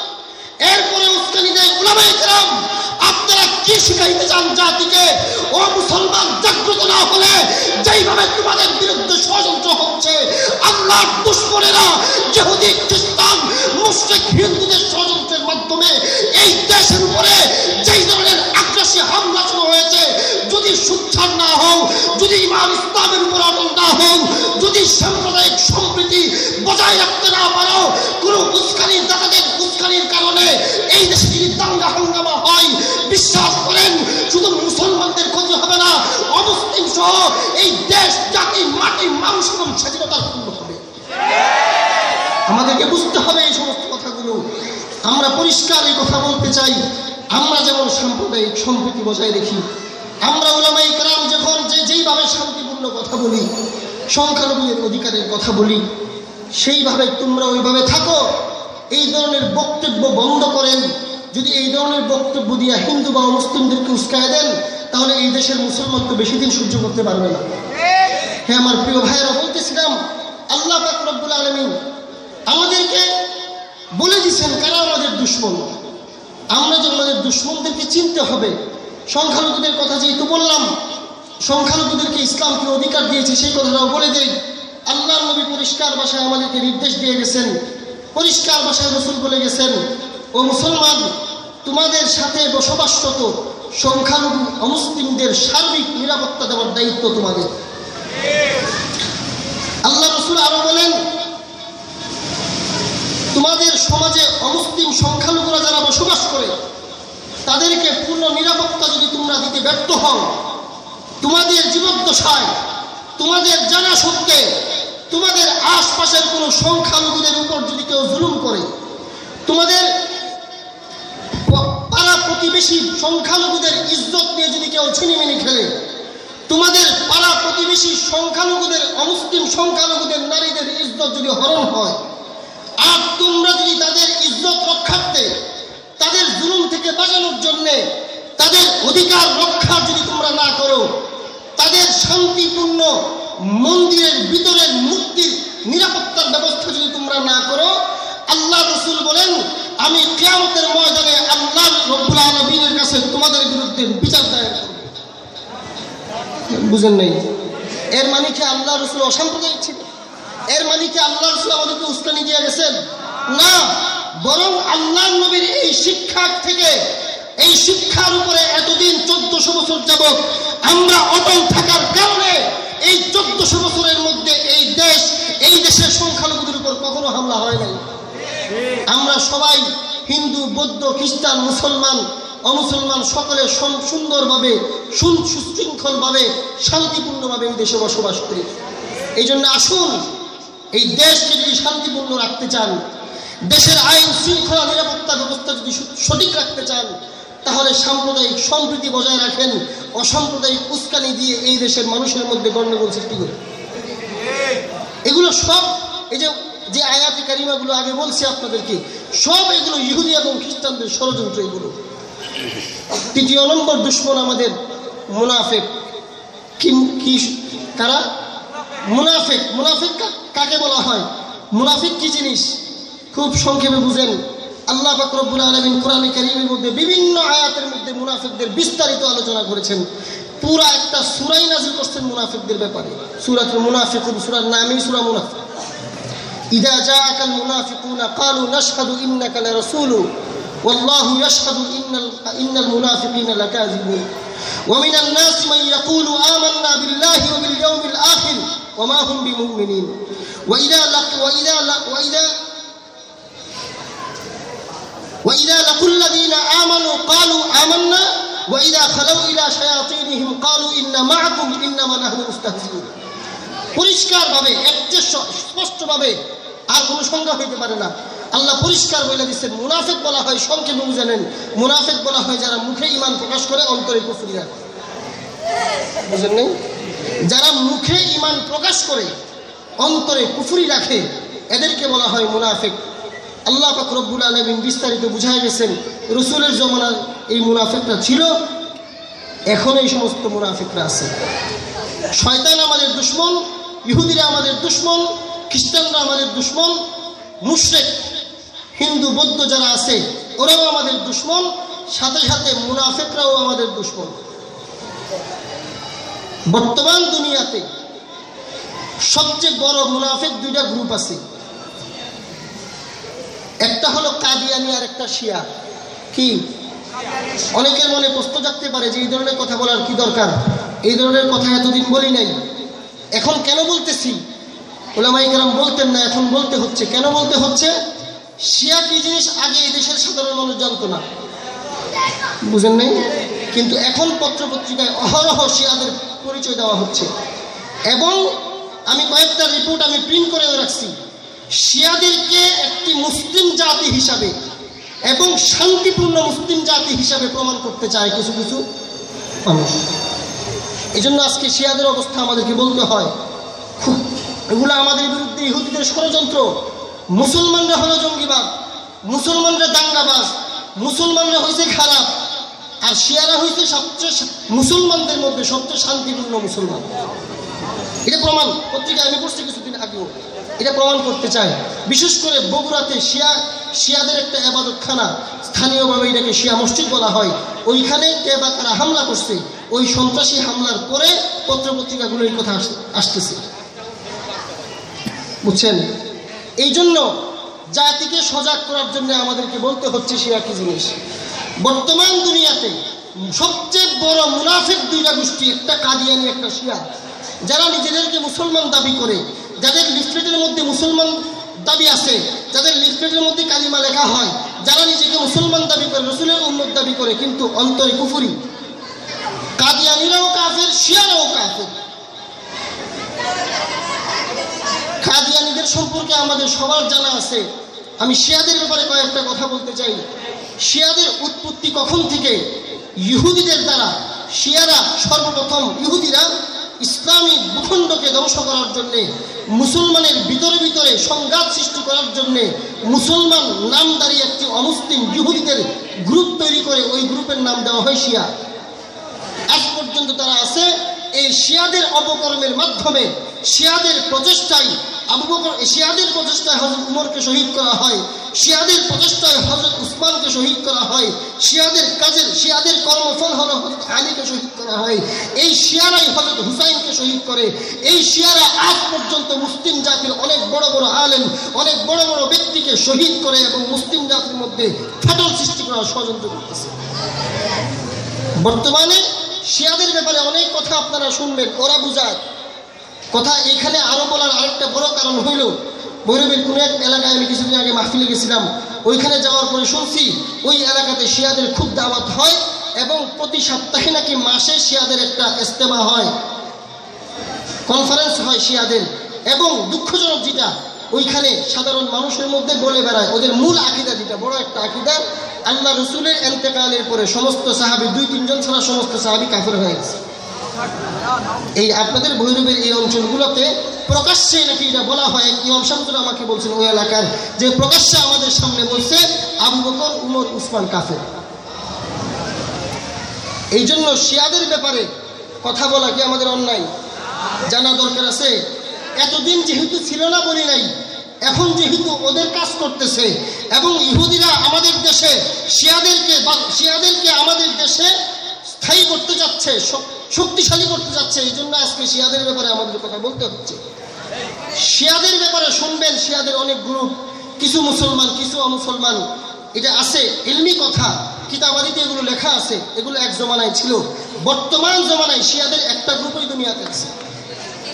এরপরে উস্কানি দেয় ওলামাই গ্রাম আপনারা কি শিখাইতে চান জাতিকে। ও মুসলমান, জাগ্রত না হলে যেইভাবে তোমাদের বিরুদ্ধে ষড়যন্ত্র হচ্ছে আল্লাহ দুশ্মনেরা যেহুদি খ্রিস্টান মুসলিম হিন্দুদের ষড়যন্ত্রের মাধ্যমে এই দেশের উপরে যেই ধরনের আগ্রাসী হামলা শুরু হয়েছে, যদি সুচ্ছার না হও, যদি ইমাম ইসলামের উপর অটল না হও, যদি সাম্প্রদায়িক সম্প্রীতি বজায় রাখতে না পারো, কোনো উস্কানির দাতাদের উস্কানির কারণে এই দেশে যদি দাঙ্গা হাঙ্গামা হয় বিশ্বাস করেন শুধু মুসলমানদের ক্ষতি হবে না, অমুসলিম সহ এই দেশ, জাতি, মাটি, মানুষ এবং স্বাধীনতার পূর্ণ হবে। আমাদেরকে বুঝতে হবে এই সমস্ত কথাগুলো। আমরা পরিষ্কার এই কথা বলতে চাই। আমরা যেমন সাম্প্রদায়িক সম্প্রীতি বজায় রাখি, আমরা ওলামাই কালাম যখন যে যেইভাবে শান্তিপূর্ণ কথা বলি, সংখ্যালঘুদের অধিকারের কথা বলি, সেইভাবে তোমরা ওইভাবে থাকো। এই ধরনের বক্তব্য বন্ধ করেন। যদি এই ধরনের বক্তব্য দিয়া হিন্দু বা মুসলিমদেরকে উস্কায় দেন, তাহলে এই দেশের মুসলমান তো বেশি দিন সহ্য করতে পারবে না। হ্যাঁ আমার প্রিয় ভাইয়েরা বলতেছিলাম আল্লাহ রব্বুল আলমিন আমাদেরকে বলে দিচ্ছেন কারা আমাদের দুশ্মন? আমরা যে আমাদের দুশ্মনদেরকে চিনতে হবে, সংখ্যালঘুদের কথা যেহেতু বললাম, সংখ্যালঘুদেরকে ইসলামকে অধিকার দিয়েছে সেই কথাটাও বলে দেই। আল্লাহ নবী পরিষ্কার ভাষায় আমাদেরকে নির্দেশ দিয়ে গেছেন, পরিষ্কার ভাষায় রসুল বলে গেছেন ও মুসলমান, তোমাদের সাথে বসবাসরত সংখ্যালঘু অমুসলিমদের সার্বিক নিরাপত্তা দেওয়ার দায়িত্ব তোমাদের। আল্লাহ রসুল আরও বলেন, তোমাদের সমাজে অমুসলিম সংখ্যালঘুরা যারা বসবাস করে, তাদেরকে পূর্ণ নিরাপত্তা যদি তোমরা দিতে ব্যর্থ হও, তোমাদের জীবদ্দশায়, তোমাদের জানা সত্ত্বে, তোমাদের আশপাশের কোনো সংখ্যালঘুদের উপর যদি কেউ জুলুম করে, তোমাদের পাড়া প্রতিবেশী সংখ্যালঘুদের ইজ্জত নিয়ে যদি কেউ ছিনিমিনি খেলে, তোমাদের পাড়া প্রতিবেশী সংখ্যালঘুদের, অমুসলিম সংখ্যালঘুদের নারীদের ইজ্জত যদি হরণ হয়, আর তোমরা যদি তাদের ইজ্জত রক্ষার্থে, তাদের জুলুম থেকে বাঁচানোর জন্যে তাদের অধিকার রক্ষা যদি তোমরা না করো, তাদের শান্তিপূর্ণ মন্দিরের ভিতরের মূর্তির নিরাপত্তার ব্যবস্থা যদি তোমরা না করো আল্লাহ রসুল বলেন, আমি কেয়ামতের ময়দানে আল্লাহ রব্বুল আলমিনের কাছে তোমাদের বিরুদ্ধে বিচার করব। বুঝেন নাই? এর মানে কি আল্লাহ রসুল অসাম্প্রদায়িক ছিল? এর মানে কি আল্লাহ রসুল আমাদেরকে উস্কানি দিয়ে গেছেন? না, বরং আল্লাহ নবীর এই শিক্ষা থেকে, এই শিক্ষার উপরে এতদিন চোদ্দশো বছর যাবত আমরা অটল থাকার কারণে এই চোদ্দশো বছরের মধ্যে এই দেশ, এই দেশের সংখ্যালঘুদের উপর কখনো হামলা হয় নাই। আমরা সবাই হিন্দু, বৌদ্ধ, খ্রিস্টান, মুসলমান, অমুসলমান, সকলে সুন্দরভাবে সুন- সুশৃঙ্খলভাবে, শান্তিপূর্ণভাবে এই দেশে বসবাস করি। এই জন্য আসুন, এই দেশকে যদি শান্তিপূর্ণ রাখতে চান, দেশের আইন শৃঙ্খলা নিরাপত্তা ব্যবস্থা যদি সঠিক রাখতে চান, তাহলে সাম্প্রদায়িক সম্প্রীতি বজায় রাখেন, অসাম্প্রদায়িক উস্কানি দিয়ে এই দেশের মানুষের মধ্যে গণ্ডগোল সৃষ্টি করে এগুলো সব এই যে যে আয়াতি কারিমাগুলো আগে বলছি আপনাদেরকে, সব এগুলো ইহুদি এবং খ্রিস্টানদের ষড়যন্ত্র এগুলো। তৃতীয় নম্বর দুশ্মন আমাদের মুনাফেক। কি কারা? মুনাফেক। মুনাফেক কাকে বলা হয়? মুনাফিক কি জিনিস? খুব সংক্ষেপে বুঝেন। আল্লাহ ফাকরবুল আলমিন কোরআন কারিমের মধ্যে বিভিন্ন আয়াতের মধ্যে মুনাফিকদের বিস্তারিত আলোচনা করেছেন। পুরা একটা সুরাই নাজিল করছেন মুনাফিকদের ব্যাপারে। সুরাতুল মুনাফিকুন, সুরার নামই সুরা মুনাফিক। إذا جاءك المنافقون قالوا نشهد إنك لرسول والله يشهد إن إن المنافقين لكاذبون ومن الناس من يقول آمنا بالله وباليوم الآخر وما هم بمؤمنين وإذا لق وإذا لق وإذا وإذا لقوا الذين آمنوا قالوا آمنا وإذا خلوا إلى شياطينهم قالوا إن معكم إنما نحن مستهزئون পরিষ্কারভাবে একটা স্পষ্টভাবে আর কোনো সংজ্ঞা হইতে পারে না। আল্লাহ পরিষ্কার বলে দিচ্ছেন মুনাফেক বলা হয় সংক্ষেপে জানেন মুনাফেক বলা হয় যারা মুখে ইমান প্রকাশ করে, অন্তরে কুফরি রাখে। বুঝেন নেই? যারা মুখে ইমান প্রকাশ করে, অন্তরে কুফুরি রাখে, এদেরকে বলা হয় মুনাফেক। আল্লাহ রব্বুল আলমিন বিস্তারিত বুঝাই গেছেন রসুলের জমানার এই মুনাফেকটা ছিল, এখন এই সমস্ত মুনাফিকরা আছে। শয়তান আমাদের দুশ্মন, ইহুদিরা আমাদের দুশ্মন খ্রিস্টানরা আমাদের দুশ্মন, মুশরেক, হিন্দু, বৌদ্ধ যারা আছে, ওরাও আমাদের দুশ্মন, সাথে সাথে মুনাফেকরাও আমাদের দুশ্মন। বর্তমান দুনিয়াতে সবচেয়ে বড় মুনাফেক দুইটা গ্রুপ আছে। একটা হলো কাদিয়ানি আর একটা শিয়া। কি? অনেকের মনে প্রশ্ন জাগতে পারে যে এই ধরনের কথা বলার কি দরকার? এই ধরনের কথা এতদিন বলি নাই। এখন কেন বলতেছি? ওলামাই কেরাম বলতেন না, এখন বলতে হচ্ছে। কেন বলতে হচ্ছে? শিয়া কি জিনিস আগে এই দেশের সাধারণ মানুষ জানতো না। বুঝেন নাই? কিন্তু এখন পত্র পত্রিকায় অহরহ শিয়াদের পরিচয় দেওয়া হচ্ছে। এবং আমি কয়েকটা রিপোর্ট আমি প্রিন্ট করেও রাখছি। শিয়াদেরকে একটি মুসলিম জাতি হিসাবে এবং শান্তিপূর্ণ মুসলিম জাতি হিসাবে প্রমাণ করতে চায় কিছু কিছু মানুষ। এই জন্য আজকে শিয়াদের অবস্থা আমাদেরকে বলতে হয়, খুব এগুলো আমাদের বিরুদ্ধে ইহুদিদের ষড়যন্ত্র। মুসলমানরা হলো জঙ্গিবাদ, মুসলমানরা দাঙ্গাবাজ, মুসলমানরা হয়েছে খারাপ, আর শিয়ারা হয়েছে সবচেয়ে মুসলমানদের মধ্যে সবচেয়ে শান্তিপূর্ণ মুসলমান। এটা প্রমাণ, পত্রিকায় আমি পড়ছি কিছুদিন আগেও। এটা প্রমাণ করতে চাই। বিশেষ করে বগুড়াতে শিয়া, শিয়াদের একটা এবাদতখানা স্থানীয়ভাবে এটাকে শিয়া মসজিদ বলা হয়। ওইখানে বা তারা হামলা করছে। ওই সন্ত্রাসী হামলার পরে পত্রপত্রিকাগুলো এই কথা আস- আসতেছে। বুঝছেন? এই জন্য জাতিকে সজাগ করার জন্য আমাদেরকে বলতে হচ্ছে শিয়া কি জিনিস। বর্তমান দুনিয়াতে সবচেয়ে বড় মুনাফিক দুইটা গোষ্ঠী, একটা কাদিয়ানি, একটা শিয়া। যারা নিজেদেরকে মুসলমান দাবি করে, যাদের লিফলেটের মধ্যে মুসলমান দাবি আছে, যাদের লিফলেটের মধ্যে কালিমা লেখা হয়, যারা নিজেকে মুসলমান দাবি করে, রসুলের উন্নত দাবি করে, কিন্তু অন্তরে কুফুরি। কাদিয়ানিরাও কাফের, শিয়ারাও কাফের। কাদিয়ানিদের সম্পর্কে আমাদের সবার জানা আছে। আমি শিয়াদের ব্যাপারে কয়েকটা কথা বলতে চাই। শিয়াদের উৎপত্তি কখন থেকে? ইহুদিদের দ্বারা। শিয়ারা সর্বপ্রথম ইহুদিরা ইসলামী ভূখণ্ডকে ধ্বংস করার জন্যে, মুসলমানের ভিতরে ভিতরে সংঘাত সৃষ্টি করার জন্যে মুসলমান নামদারি একটি অমুসলিম ইহুদিদের গ্রুপ তৈরি করে ওই গ্রুপের নাম দেওয়া হয় শিয়া। আজ পর্যন্ত তারা আছে। এই শিয়াদের অপকর্মের মাধ্যমে শিয়াদের প্রচেষ্টায় আবু বকর শিয়াদের প্রচেষ্টায় হজরত উমরকে শহীদ করা হয়, শিয়াদের প্রচেষ্টায় হজরত উসমানকে শহীদ করা হয়, শিয়াদের কাজের, শিয়াদের কর্মফল হল হজরত আলীকে শহীদ করা হয়, এই শিয়ারাই হজরত হুসাইনকে শহীদ করে, এই শিয়ারা আজ পর্যন্ত মুসলিম জাতির অনেক বড় বড় আলেম, অনেক বড় বড় ব্যক্তিকে শহীদ করে এবং মুসলিম জাতির মধ্যে ফাটল সৃষ্টি করার ষড়যন্ত্র করতেছে। বর্তমানে শিয়াদের ব্যাপারে অনেক কথা আপনারা শুনবেন, ওরা বুঝায়। কথা এখানে আরও বলার আরেকটা বড় কারণ হইল ভৈরবের কোনো এক এলাকায় আমি কিছুদিন আগে মাহফিলে গেছিলাম, ওইখানে যাওয়ার পরে শুনছি ওই এলাকাতে শিয়াদের খুব দাওয়াত হয় এবং প্রতি সপ্তাহে নাকি মাসে শিয়াদের একটা ইস্তেমা হয়। কনফারেন্স হয় শিয়াদের, এবং দুঃখজনক যেটা ওইখানে সাধারণ মানুষের মধ্যে বলে বেড়ায়। ওদের মূল আকিদা যেটা, বড় একটা আকিদা, আল্লাহ রসুলের এন্তেকালের পরে সমস্ত সাহাবি, দুই, তিনজন ছাড়া সমস্ত সাহাবি কাফের হয়ে গেছে। এই আপনাদের ভৈরবের এই অঞ্চলগুলোতে প্রকাশ্যে নাকি এটা বলা হয়? ইমাম শামসুর আমাকে বলছেন, ওই এলাকার যে প্রকাশ্যে আমাদের সামনে বলছে, আবু বকর, উমর, উসমান কাফের। এই জন্য শিয়াদের ব্যাপারে কথা বলা কি আমাদের অন্যায়? জানা দরকার আছে? এতদিন যেহেতু ছিল না বলি নাই, এখন যেহেতু ওদের কাজ করতেছে এবং ইহুদিরা আমাদের দেশে, শিয়াদেরকে বা, শিয়াদেরকে আমাদের দেশে স্থায়ী করতে যাচ্ছে শক্তিশালী করতে যাচ্ছে, এই জন্য আজকে শিয়াদের ব্যাপারে আমাদের কথা বলতে হচ্ছে। শিয়াদের ব্যাপারে শুনবেন, শিয়াদের অনেক গ্রুপ কিছু মুসলমান, কিছু অমুসলমান, এটা আছে, ইলমি কথা, কিতাবাদিতে এগুলো লেখা আছে, এগুলো এক জমানায় ছিল। বর্তমান জমানায় শিয়াদের একটা গ্রুপই দুনিয়াতে আছে।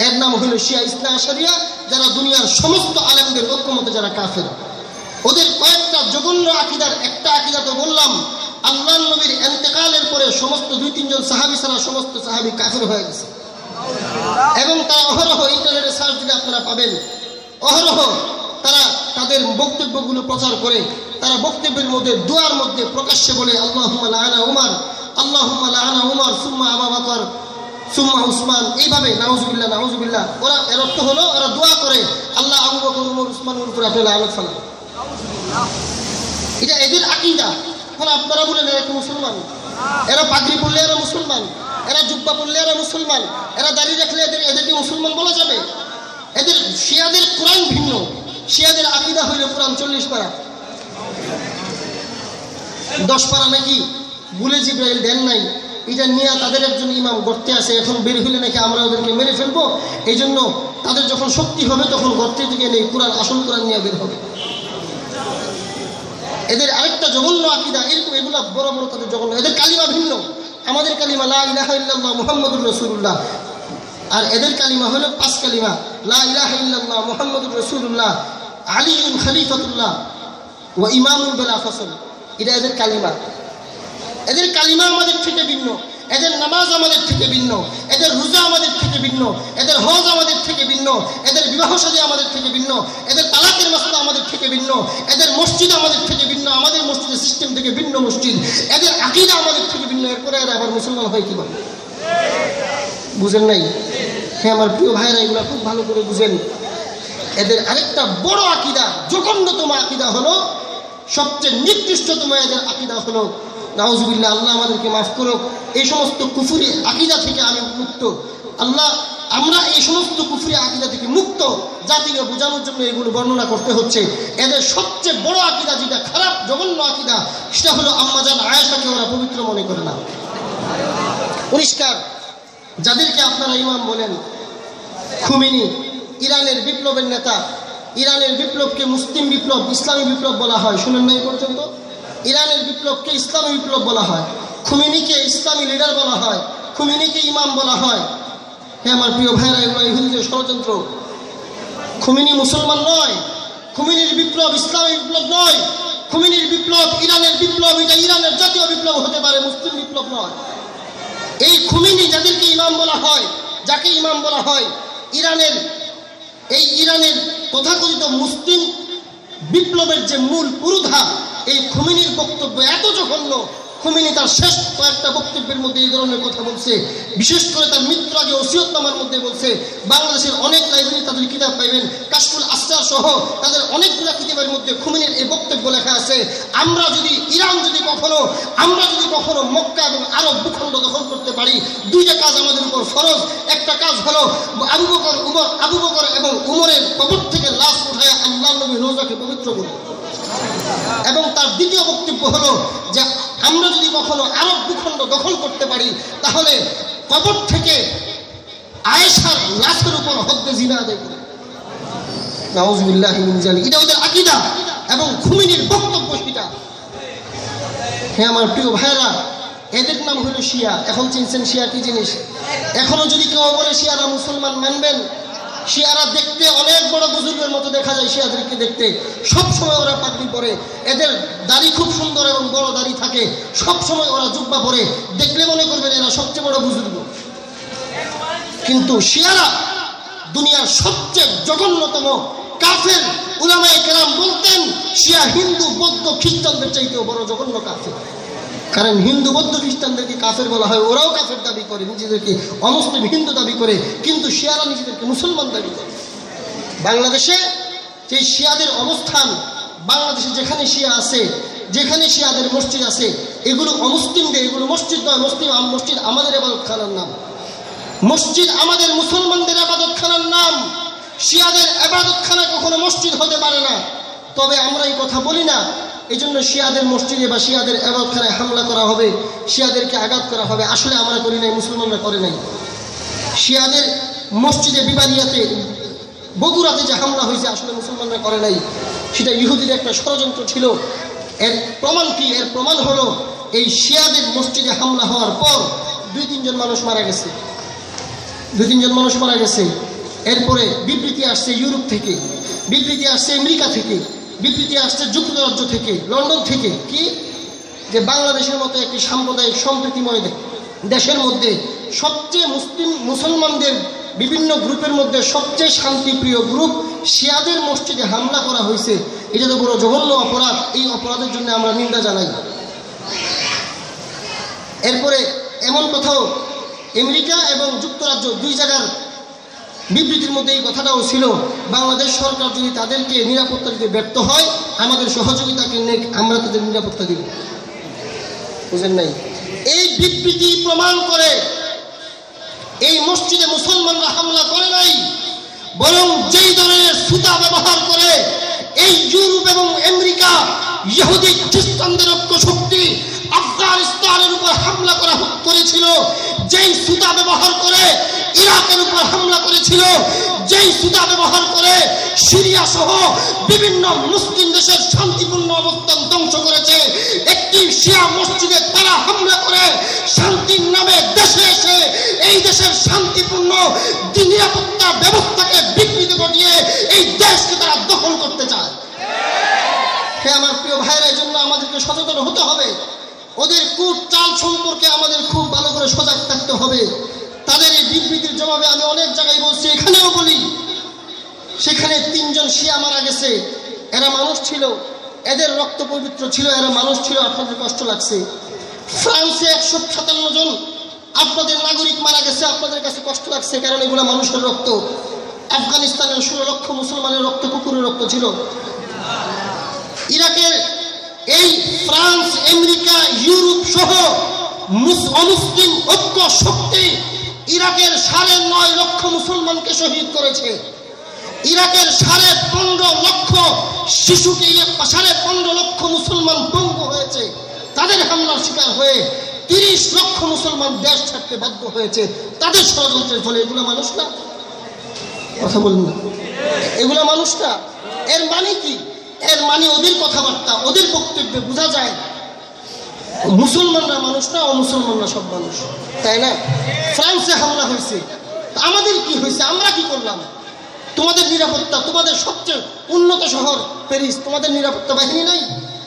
এর নাম হলো শিয়া ইসলাম আশারিয়া যারা দুনিয়ার সমস্ত আলেমদের ঐক্যমতে যারা কাফের। ওদের কয়েকটা জঘন্য আকিদার একটা আকিদা তো বললাম আল্লাহ নবীর এন্তেকালের পরে সমস্ত দুই, তিনজন সাহাবি ছাড়া সমস্ত সাহাবি কাফের হয়ে গেছে। এবং তারা অহরহ ইন্টারনেটে সার্চ দিলে আপনারা পাবেন। অহরহ তারা তাদের বক্তব্যগুলো প্রচার করে, তারা বক্তব্যের মধ্যে, দোয়ার মধ্যে প্রকাশ্যে বলে আল্লাহ আনা উমার আল্লাহ আনা উমার, সুম্মা আবা বাকর। সুম্মা উসমান, এইভাবে, নাউজুবিল্লাহ নাউজুবিল্লাহ। ওরা এর অর্থ হলো ওরা দোয়া করে, আল্লাহ আবু বকর, উমর, উসমানের উপর আপনি আলোক ফালা এটা এদের আকিদা। এখন আপনারা বলেন, এরা কি মুসলমান? এরা পাগড়ি পড়লে এরা মুসলমান। এরা জুব্বা পড়লে এরা মুসলমান। এরা দাঁড়িয়ে রাখলে এদের এদেরকে মুসলমান বলা যাবে? এদের শিয়াদের কোরআন ভিন্ন। শিয়াদের আকিদা হইল কোরআন চল্লিশ পারা। দশ পারা নাকি? বুলে জিব্রাইল দেন নাই। এটা নিয়ে তাদের একজন ইমাম গর্তে আসে, এখন বের হইলে নাকি আমরা ওদেরকে মেরে ফেলব? এই জন্য তাদের যখন শক্তি হবে, তখন গর্তে থেকে নেই কোরআন, আসল কোরআন নিয়ে বের হবে। এদের আরেকটা জঘন্য আকিদা, এরকম এগুলা বড় বড় তাদের জঘন্য। এদের কালিমা ভিন্ন। আমাদের কালিমা, লা মুহাম্মাদুর রাসূলুল্লাহ। আর এদের কালিমা হলো পাঁচ কালিমা, লা ইলাহা ইল্লাল্লাহ মুহাম্মাদুর রাসূলুল্লাহ, আলিউন খলিফাতুল্লাহ ওয়া ইমামুল বিলা ফসল। এটা এদের কালিমা। এদের কালিমা আমাদের থেকে ভিন্ন, এদের নামাজ আমাদের থেকে ভিন্ন, এদের রোজা আমাদের থেকে ভিন্ন, এদের হজ আমাদের থেকে ভিন্ন, এদের বিবাহ সাদী আমাদের থেকে ভিন্ন, এদের তালাকের মশলা আমাদের থেকে ভিন্ন, এদের মসজিদ আমাদের থেকে ভিন্ন, আমাদের মসজিদের সিস্টেম থেকে ভিন্ন মসজিদ, এদের আকিদা আমাদের থেকে ভিন্ন, এরপরে এরা আবার মুসলমান হয় কি বলে বুঝেন নাই? হ্যাঁ আমার প্রিয় ভাইরা এগুলো খুব ভালো করে বুঝেন। এদের আরেকটা বড় আকিদা, জঘন্যতম আকিদা হলো, সবচেয়ে নিকৃষ্টতম এদের আকিদা হলো নাউজুবিল্লাহ আল্লাহ আমাদেরকে মাফ করুক। এই সমস্ত কুফুরি আকিদা থেকে আমি মুক্ত। আল্লাহ, আমরা এই সমস্ত কুফুরি আকিদা থেকে মুক্ত। জাতিকে বোঝানোর জন্য এগুলো বর্ণনা করতে হচ্ছে। এদের সবচেয়ে বড় আকিদা যেটা, খারাপ, জঘন্য আকিদা, সেটা হলো আম্মাজান আয়েশাকে ওরা পবিত্র মনে করে না। পরিষ্কার। যাদেরকে আপনারা ইমাম বলেন, খুমিনি, ইরানের বিপ্লবের নেতা, ইরানের বিপ্লবকে মুসলিম বিপ্লব, ইসলামী বিপ্লব বলা হয়। শুনেন না এই পর্যন্ত? ইরানের বিপ্লবকে ইসলামী বিপ্লব বলা হয়, খুমিনিকে ইসলামী লিডার বলা হয়, খুমিনিকে ইমাম বলা হয়। হ্যাঁ আমার প্রিয় ভাইরা এগুলো ইহুদিদের ষড়যন্ত্র। খুমিনি মুসলমান নয়, খুমিনির বিপ্লব ইসলামী বিপ্লব নয়, খুমিনির বিপ্লব ইরানের বিপ্লব, এটা ইরানের জাতীয় বিপ্লব হতে পারে, মুসলিম বিপ্লব নয়। এই খুমিনি যাদেরকে ইমাম বলা হয়, যাকে ইমাম বলা হয়, ইরানের, এই ইরানের তথাকথিত মুসলিম বিপ্লবের যে মূল পুরুধা এই খুমিনির বক্তব্য এত জঘন্য খুমিনি তার শেষ কয়েকটা বক্তব্যের মধ্যে এই ধরনের কথা বলছে। বিশেষ করে তার মৃত্যুর আগে ওসিয়তনামার মধ্যে বলছে, বাংলাদেশের অনেক লাইব্রেরি তাদের কিতাব পাইবেন, কাশফুল আস্তার সহ তাদের অনেকগুলো কিতাবের মধ্যে খুমিনের এই বক্তব্য লেখা আছে। আমরা যদি ইরান যদি কখনো, আমরা যদি কখনো মক্কা এবং আরব ভূখণ্ড দখল করতে পারি, দুইটা কাজ আমাদের উপর ফরজ। একটা কাজ হলো আবু বকর, উমর, আবু বকর এবং উমরের কবর থেকে লাশ উঠায় আল্লাহ নবী রোজাকে পবিত্র করব এবং তার দ্বিতীয় বক্তব্য হলো যে আমরা যদি কখনো আরব ভূখণ্ড দখল করতে পারি, তাহলে কবর থেকে আয়েশার লাশের উপর হদ্দে জিনা আদায় করব নাউজুবিল্লাহ এটা ওদের আকীদা এবং খুমিনির বক্তব্য সেটা। হ্যাঁ আমার প্রিয় ভাইরা এদের নাম হলো শিয়া। এখন চিনছেন শিয়া কি জিনিস? এখনও যদি কেউ বলে শিয়ারা মুসলমান মানবেন শিয়ারা দেখতে অনেক বড় বুজুর্গের মতো দেখা যায় শিয়াদেরকে দেখতে। সব সময় ওরা পাগড়ি পরে। এদের দাড়ি খুব সুন্দর এবং বড় দাড়ি থাকে। সব সময় ওরা জুব্বা পরে। দেখলে মনে করবেন এরা সবচেয়ে বড় বুজুর্গ। কিন্তু শিয়ারা দুনিয়ার সবচেয়ে জঘন্যতম কাফের উলামায়ে কেরাম বলতেন, শিয়া হিন্দু, বৌদ্ধ, খ্রিস্টানদের চাইতেও বড় জঘন্য কাফের। কারণ হিন্দু, বৌদ্ধ, খ্রিস্টানদেরকে কাফের বলা হয়, ওরাও কাফের দাবি করে, নিজেদেরকে অমুসলিম, হিন্দু দাবি করে, কিন্তু শিয়ারা নিজেদেরকে মুসলমান দাবি করে। বাংলাদেশে যে শিয়াদের অবস্থান, বাংলাদেশে যেখানে শিয়া আছে, যেখানে শিয়াদের মসজিদ আছে, এগুলো অমুসলিমদের এগুলো মসজিদ নয়, মুসলিম মসজিদ আমাদের এবাদত খানার নাম। মসজিদ আমাদের মুসলমানদের আবাদত খানার নাম। শিয়াদের আবাদত খানা কখনো মসজিদ হতে পারে না। তবে আমরা এই কথা বলি না। এই জন্য শিয়াদের মসজিদে বা শিয়াদের আবাদতখানায় হামলা করা হবে, শিয়াদেরকে আঘাত করা হবে। আসলে আমরা করি নাই, মুসলমানরা করে নাই। শিয়াদের মসজিদে বিবারিয়াতে বগুড়াতে যে হামলা হয়েছে, আসলে মুসলমানরা করে নাই। সেটা ইহুদির একটা ষড়যন্ত্র ছিল। এর প্রমাণ কি? এর প্রমাণ হলো, এই শিয়াদের মসজিদে হামলা হওয়ার পর দুই তিনজন মানুষ মারা গেছে। দুই তিনজন মানুষ মারা গেছে। এরপরে বিবৃতি আসছে ইউরোপ থেকে, বিবৃতি আসছে আমেরিকা থেকে। বিবৃতি আসছে যুক্তরাজ্য থেকে, লন্ডন থেকে। কি? যে বাংলাদেশের মতো একটি সাম্প্রদায়িক সম্প্রীতিময় দেশের মধ্যে সবচেয়ে মুসলিম মুসলমানদের বিভিন্ন গ্রুপের মধ্যে সবচেয়ে শান্তিপ্রিয় গ্রুপ শিয়াদের মসজিদে হামলা করা হয়েছে। এটা তো বড় জঘন্য অপরাধ। এই অপরাধের জন্য আমরা নিন্দা জানাই। এরপরে এমন কোথাও আমেরিকা এবং যুক্তরাজ্য দুই জায়গার বিবৃতির মধ্যে এই কথাটাও ছিল, বাংলাদেশ সরকার যদি তাদেরকে নিরাপত্তা দিতে ব্যর্থ হয়, আমাদের সহযোগিতাকে আমরা তাদের নিরাপত্তা দিব। বুঝেন নাই? এই বিবৃতি প্রমাণ করে, এই মসজিদে মুসলমানরা হামলা করে নাই, বরং যেই ধরনের সুতা ব্যবহার করে, এই ইউরোপ এবং আমেরিকা, ইহুদি খ্রিস্টানদের ঐক্য শক্তি আফগানিস্তানের উপর হামলা করা করেছিল, যেই সুতা ব্যবহার করে ইরাকের উপর হামলা করেছিল, যেই সুতা ব্যবহার করে সিরিয়া সহ বিভিন্ন মুসলিম দেশের শান্তিপূর্ণ অবস্থান ধ্বংস করেছে, একটি শিয়া মসজিদে তারা হামলা করে, শান্তির নামে দেশে এসে এই দেশের শান্তিপূর্ণ নিরাপত্তা ব্যবস্থাকে বিকৃতি ঘটিয়ে এই দেশকে তারা দখল করতে চায়। হ্যাঁ আমার প্রিয় এই জন্য আমাদেরকে সচেতন হতে হবে। ওদের কূট চাল সম্পর্কে আমাদের খুব ভালো করে সজাগ থাকতে হবে। তাদের এই বিবৃতির জবাবে আমি অনেক জায়গায় বলছি, এখানেও বলি, সেখানে তিনজন শিয়া মারা গেছে। এরা মানুষ ছিল, এদের রক্ত পবিত্র ছিল, এরা মানুষ ছিল, আপনাদের কষ্ট লাগছে। ফ্রান্সে একশো সাতান্ন জন আপনাদের নাগরিক মারা গেছে, আপনাদের কাছে কষ্ট লাগছে, কারণ এগুলো মানুষের রক্ত। আফগানিস্তানের ষোলো লক্ষ মুসলমানের রক্ত, কুকুরের রক্ত ছিল। ইরাকের এই ফ্রান্স, আমেরিকা, ইউরোপ সহ মুস- অমুসলিম ঐক্য শক্তি ইরাকের সাড়ে নয় লক্ষ মুসলমানকে শহীদ করেছে। ইরাকের সাড়ে পনেরো লক্ষ শিশুকে সাড়ে পনেরো লক্ষ মুসলমান পঙ্গু হয়েছে। তাদের হামলার শিকার হয়ে তিরিশ লক্ষ মুসলমান দেশ ছাড়তে বাধ্য হয়েছে। তাদের ষড়যন্ত্রের ফলে এগুলো মানুষ না? কথা বলুন এগুলো মানুষ না? এর মানে কি? এর মানে ওদের কথাবার্তা, ওদের বক্তব্যে বোঝা যায় মুসলমানরা মানুষ না, অমুসলমানরা সব মানুষ। তাই না? ফ্রান্সে হামলা হয়েছে। আমাদের কি হয়েছে? আমরা কি করলাম? তোমাদের নিরাপত্তা, তোমাদের সবচেয়ে উন্নত শহর প্যারিস, তোমাদের নিরাপত্তা বাহিনী নাই?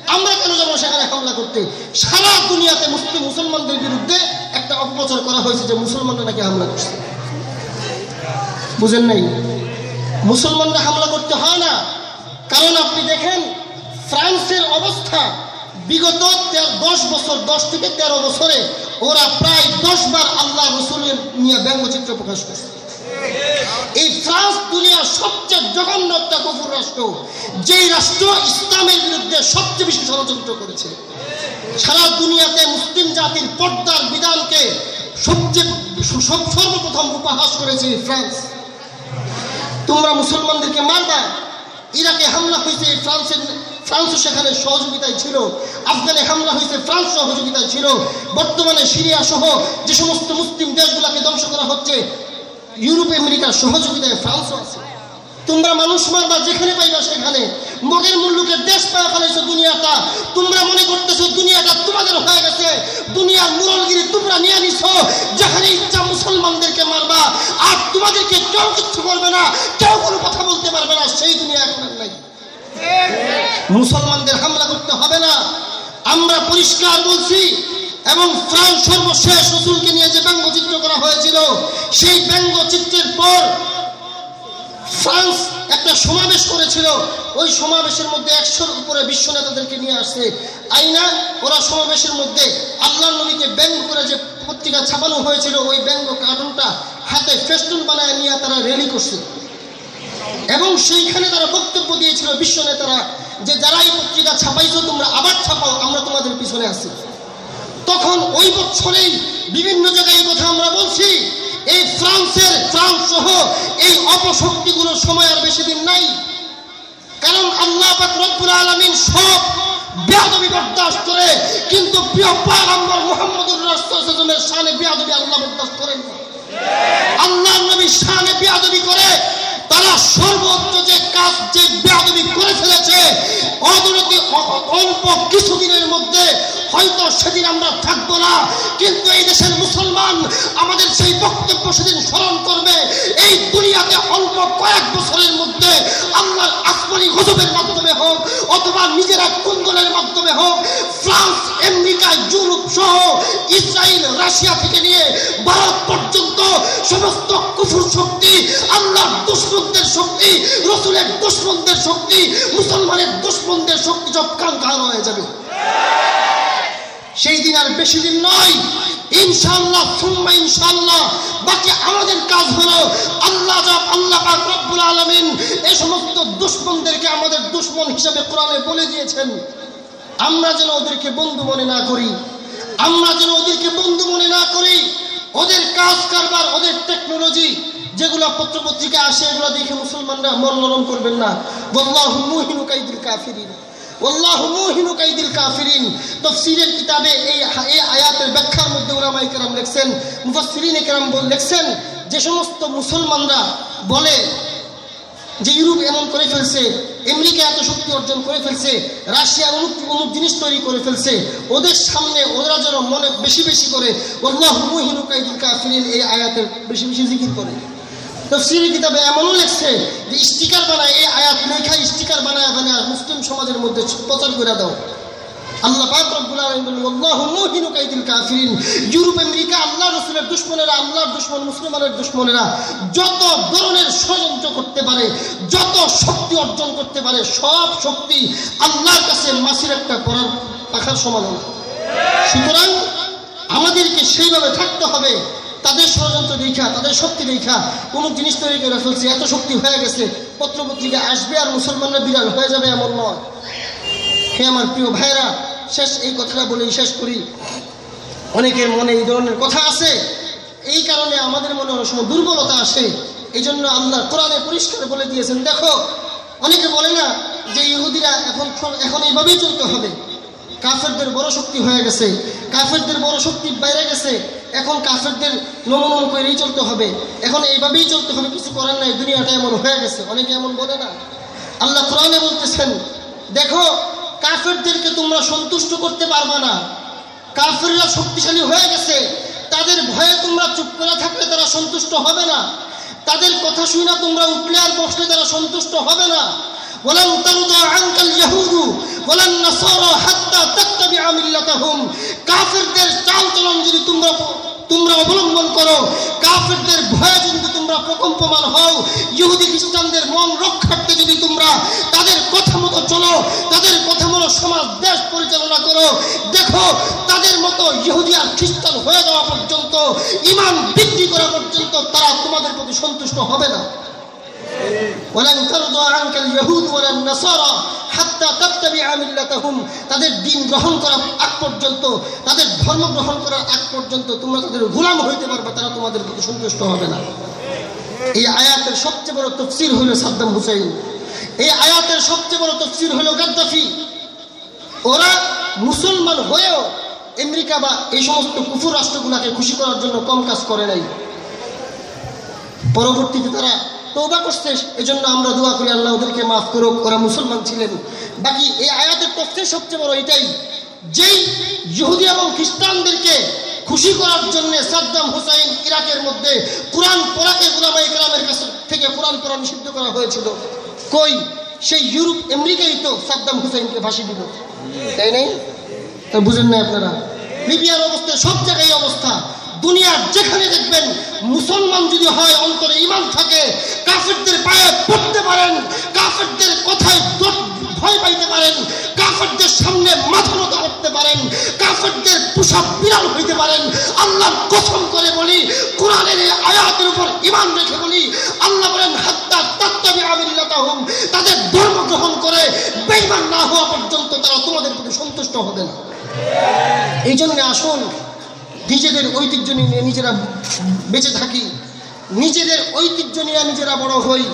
আমরা কেন যাব সেখানে হামলা করতে? সারা দুনিয়াতে মুসলিম, মুসলমানদের বিরুদ্ধে একটা অপপ্রচার করা হয়েছে যে মুসলমানরা নাকি হামলা করছে। বুঝেন নাই? মুসলমানরা হামলা করতে হয় না। দেখেন, ফ্রান্সের অবস্থা বিগত দশ বছর, দশ থেকে তেরো বছরে ওরা প্রায় দশ বার আল্লাহ রসুলের নিয়ে ব্যঙ্গচিত্র প্রকাশ করছে। এই ফ্রান্স দুনিয়ার সবচেয়ে জঘন্য একটা কফুর রাষ্ট্র, যেই রাষ্ট্র ইসলামের বিরুদ্ধে সবচেয়ে বেশি ষড়যন্ত্র করেছে। সারা দুনিয়াতে মুসলিম জাতির পর্দার বিধানকে সবচেয়ে, সব- সর্বপ্রথম উপহাস করেছে ফ্রান্স। তোমরা মুসলমানদেরকে মারবা ইরাকে হামলা হয়েছে, ফ্রান্সের ফ্রান্সও সেখানে সহযোগিতায় ছিল, আফগানে হামলা হয়েছে, ফ্রান্স সহযোগিতায় ছিল। বর্তমানে সিরিয়া সহ যে সমস্ত মুসলিম দেশগুলোকে ধ্বংস করা হচ্ছে, ইউরোপ, আমেরিকার সহযোগিতায় ফ্রান্সও আছে। তোমরা মানুষ মারবা যেখানে পাইবা সেখানে। মগের মুল্লুকের দেশ পায় ফেলেছো দুনিয়াটা। তোমরা মনে করতেছো দুনিয়াটা তোমাদের হয়ে গেছে। দুনিয়ার মুরলগিরি তোমরা নিয়ে নিছো। যেখানে ইচ্ছা মুসলমানদেরকে মারবা। আর তোমাদেরকে কেউ কিচ্ছু করবে না। কেউ কোনো কথা বলতে পারবে না। সেই দুনিয়া এখন নাই। মুসলমানদের হামলা করতে হবে না। আমরা পরিষ্কার বলছি, এবং ফ্রান্স সর্বশেষ রসুলকে নিয়ে যে ব্যঙ্গচিত্র করা হয়েছিল, সেই ব্যঙ্গচিত্রের পর ফ্রান্স একটা সমাবেশ করেছিল। ওই সমাবেশের মধ্যে একশোর উপরে বিশ্ব নেতাদেরকে নিয়ে আসছে। আইনা, ওরা সমাবেশের মধ্যে আল্লাহ নবীকে ব্যঙ্গ করে যে পত্রিকা ছাপানো হয়েছিল, ওই ব্যঙ্গ কার্টুনটা হাতে ফেস্টুন বানায় নিয়ে তারা র্যালি করছে। এবং সেইখানে তারা বক্তব্য দিয়েছিল বিশ্ব নেতারা যে, যারা এই পত্রিকা ছাপাইছো, তোমরা আবার ছাপাও, আমরা তোমাদের পিছনে আছি। তখন ওই বছরেই বিভিন্ন জায়গায় এই কথা আমরা বলছি, এই ফ্রান্সের ফ্রান্স সহ এই অপশক্তিগুলো সময় আর বেশি দিন নাই। কারণ আল্লাহ রব্বুল আলামিন সব বেয়াদবি বরদাস্ত করে, কিন্তু প্রিয় পয়গম্বর মুহাম্মদুর রাসূলের শানে বেয়াদবি আল্লাহ বরদাস্ত করেন আল্লাহ নবী শানে বেয়াদবি করে, তারা সর্বোচ্চ যে কাজ, যে বেয়াদবি করে ফেলেছে অদূরতি অল্প কিছুদিনের মধ্যে হয়তো সেদিন আমরা থাকব না। কিন্তু এই দেশের মুসলমান আমাদের সেই বক্তব্য সেদিন স্মরণ করবে। এই দুনিয়াতে অল্প কয়েক বছরের মধ্যে আল্লাহর আসমানি গজবের মাধ্যমে হোক অথবা নিজেরা কুন্দলের মাধ্যমে হোক, ফ্রান্স, আমেরিকা, ইউরোপ সহ ইসরায়েল, রাশিয়া থেকে নিয়ে ভারত পর্যন্ত সমস্ত কুফুর শক্তি, আল্লাহর দুশ্মনদের শক্তি, রসুলের দুশ্মনদের শক্তি, মুসলমানের দুশ্মনদের শক্তি সব কাঙ্কার হয়ে যাবে। সেই দিন আর বেশি দিন নয়। ইনশাল্লাহ সুম্মা ইনশাল্লাহ বাকি আমাদের কাজ হলো আল্লাহ আল্লাহ পাক রব্বুল আলামিন এই সমস্ত দুশ্মনদেরকে আমাদের দুশ্মন হিসেবে কোরআনে বলে দিয়েছেন। আমরা যেন ওদেরকে বন্ধু মনে না করি, আমরা যেন ওদেরকে বন্ধু মনে না করি, ওদের কাজ কারবার, ওদের টেকনোলজি যেগুলো পত্র পত্রিকায় আসে, এগুলো দেখে মুসলমানরা মন নরম করবেন না। বল্লাহু মুহিনু কাইদুল কাফিরিন। যে সমস্ত মুসলমানরা বলে যে ইউরোপ এমন করে ফেলছে, আমেরিকা এত শক্তি অর্জন করে ফেলছে, রাশিয়া অমুক অমুক জিনিস তৈরি করে ফেলছে, ওদের সামনে ওরা যেন মনে বেশি বেশি করে, ওয়াল্লাহু মুহিনু কাইদিল কাফিরিন এই আয়াতের বেশি বেশি জিকির করে। তফসিরি কিতাবে এমনও লেখছে যে স্টিকার বানায়, এই আয়াত লেখা স্টিকার বানায় বানায় মুসলিম সমাজের মধ্যে প্রচার করে দাও। আল্লাহ কাফিরিন। ইউরোপ আল্লাহ দুশমন দুশমনেরা যত করতে পারে, যত শক্তি অর্জন করতে পারে, সব শক্তি মাসির একটা পাখার সমান সুতরাং আমাদেরকে সেইভাবে থাকতে হবে। তাদের ষড়যন্ত্র দেখা, তাদের শক্তি দেখা, কোনো জিনিস তৈরি করে ফেলছে, এত শক্তি হয়ে গেছে পত্র পত্রিকা আসবে আর মুসলমানরা বিরাট হয়ে যাবে এমন নয়। হে আমার প্রিয় ভাইরা শেষ এই কথাটা বলেই শেষ করি। অনেকের মনে এই ধরনের কথা আছে। এই কারণে আমাদের মনে অনেক সময় দুর্বলতা আসে। এই জন্য আল্লাহ কোরআনে পরিষ্কার বলে দিয়েছেন, দেখো, অনেকে বলে না যে ইহুদিরা এখন এখন এইভাবেই চলতে হবে। কাফেরদের বড় শক্তি হয়ে গেছে, কাফেরদের বড় শক্তি বাইরে গেছে এখন কাফেরদের নমনম করেই চলতে হবে। এখন এইভাবেই চলতে হবে, কিছু করার নাই, দুনিয়াটা এমন হয়ে গেছে, অনেকে এমন বলে না। আল্লাহ কোরআনে বলতেছেন, দেখো, কাফেরদেরকে তোমরা সন্তুষ্ট করতে পারবা না। কাফেররা শক্তিশালী হয়ে গেছে, তাদের ভয়ে তোমরা চুপ করে থাকলে তারা সন্তুষ্ট হবে না। তাদের কথা শুনে তোমরা উঠলে আর বসলে তারা সন্তুষ্ট হবে না। ولن ترضى عنك اليهود ولا النصارى حتى تتبع ملتهم কাফেরদের চালচলন যদি তোমরা তোমরা অবলম্বন করো কাফেরদের ভয়ে যদি তোমরা প্রকম্পমান হও ইহুদি খ্রিস্টানদের মন রক্ষার্থে যদি তোমরা তাদের কথা মতো চলো তাদের কথা মতো সমাজ দেশ পরিচালনা করো দেখো তাদের মতো ইহুদি আর খ্রিস্টান হয়ে যাওয়া পর্যন্ত ইমান বৃদ্ধি করা পর্যন্ত তারা তোমাদের প্রতি সন্তুষ্ট হবে না ولن ترضى عنك اليهود ولا النصارى حتى تتبع মিল্লাতাহুম তাদের দিন গ্রহণ করার আগ পর্যন্ত তাদের ধর্ম গ্রহণ করার আগ পর্যন্ত তোমরা তাদের গোলাম হইতে পারবে তারা তোমাদের প্রতি সন্তুষ্ট হবে না এই আয়াতের সবচেয়ে বড় তফসির হলো সাদ্দাম হুসাইন এই আয়াতের সবচেয়ে বড় তফসির হলো গাদ্দাফি ওরা মুসলমান হয়েও আমেরিকা বা এই সমস্ত কুফুর রাষ্ট্রগুলোকে খুশি করার জন্য কম কাজ করে নাই পরবর্তীতে তারা তৌবা করছে, এজন্য আমরা দোয়া করি, আল্লাহ ওদেরকে মাফ করুক, ওরা মুসলমান ছিলেন। বাকি এই আয়াতের তথ্যের সবচেয়ে বড় এটাই, যেই ইহুদি এবং খ্রিস্টানদেরকে খুশি করার জন্য সাদ্দাম হুসাইন ইরাকের মধ্যে কোরআন পড়াকে গোলামাই কালামের কাছ থেকে কোরআন পড়া নিষিদ্ধ করা হয়েছিল। কই? সেই ইউরোপ, আমেরিকাই তো সাদ্দাম হুসাইনকে ফাঁসি দিল। তাই নাই? বুঝেন না আপনারা? লিবিয়ার অবস্থা, সব জায়গায় এই অবস্থা। দুনিয়ার যেখানে দেখবেন মুসলমান যদি হয়, অন্তরে ইমান থাকে, কাফেরদের পায়ে পড়তে পারেন, কাফেরদের কথায় ভয় পাইতে পারেন, কাফেরদের সামনে মাথা মতো করতে পারেন, কাফেরদের পোশাক বিড়াল হইতে পারেন আল্লাহ কসম করে বলি, কোরআনের এই আয়াতের উপর ইমান রেখে বলি, আল্লাহ বলেন, হাত্তা তাত্তাবি আমিল্লাতাহুম, তাদের ধর্ম গ্রহণ করে বেঈমান না হওয়া পর্যন্ত তারা তোমাদের প্রতি সন্তুষ্ট হবে না। এই জন্য আসুন নিজেদের ঐতিহ্য নিয়ে নিজেরা বেঁচে থাকি, নিজেদের ঐতিহ্য নিয়ে নিজেরা বড় হই,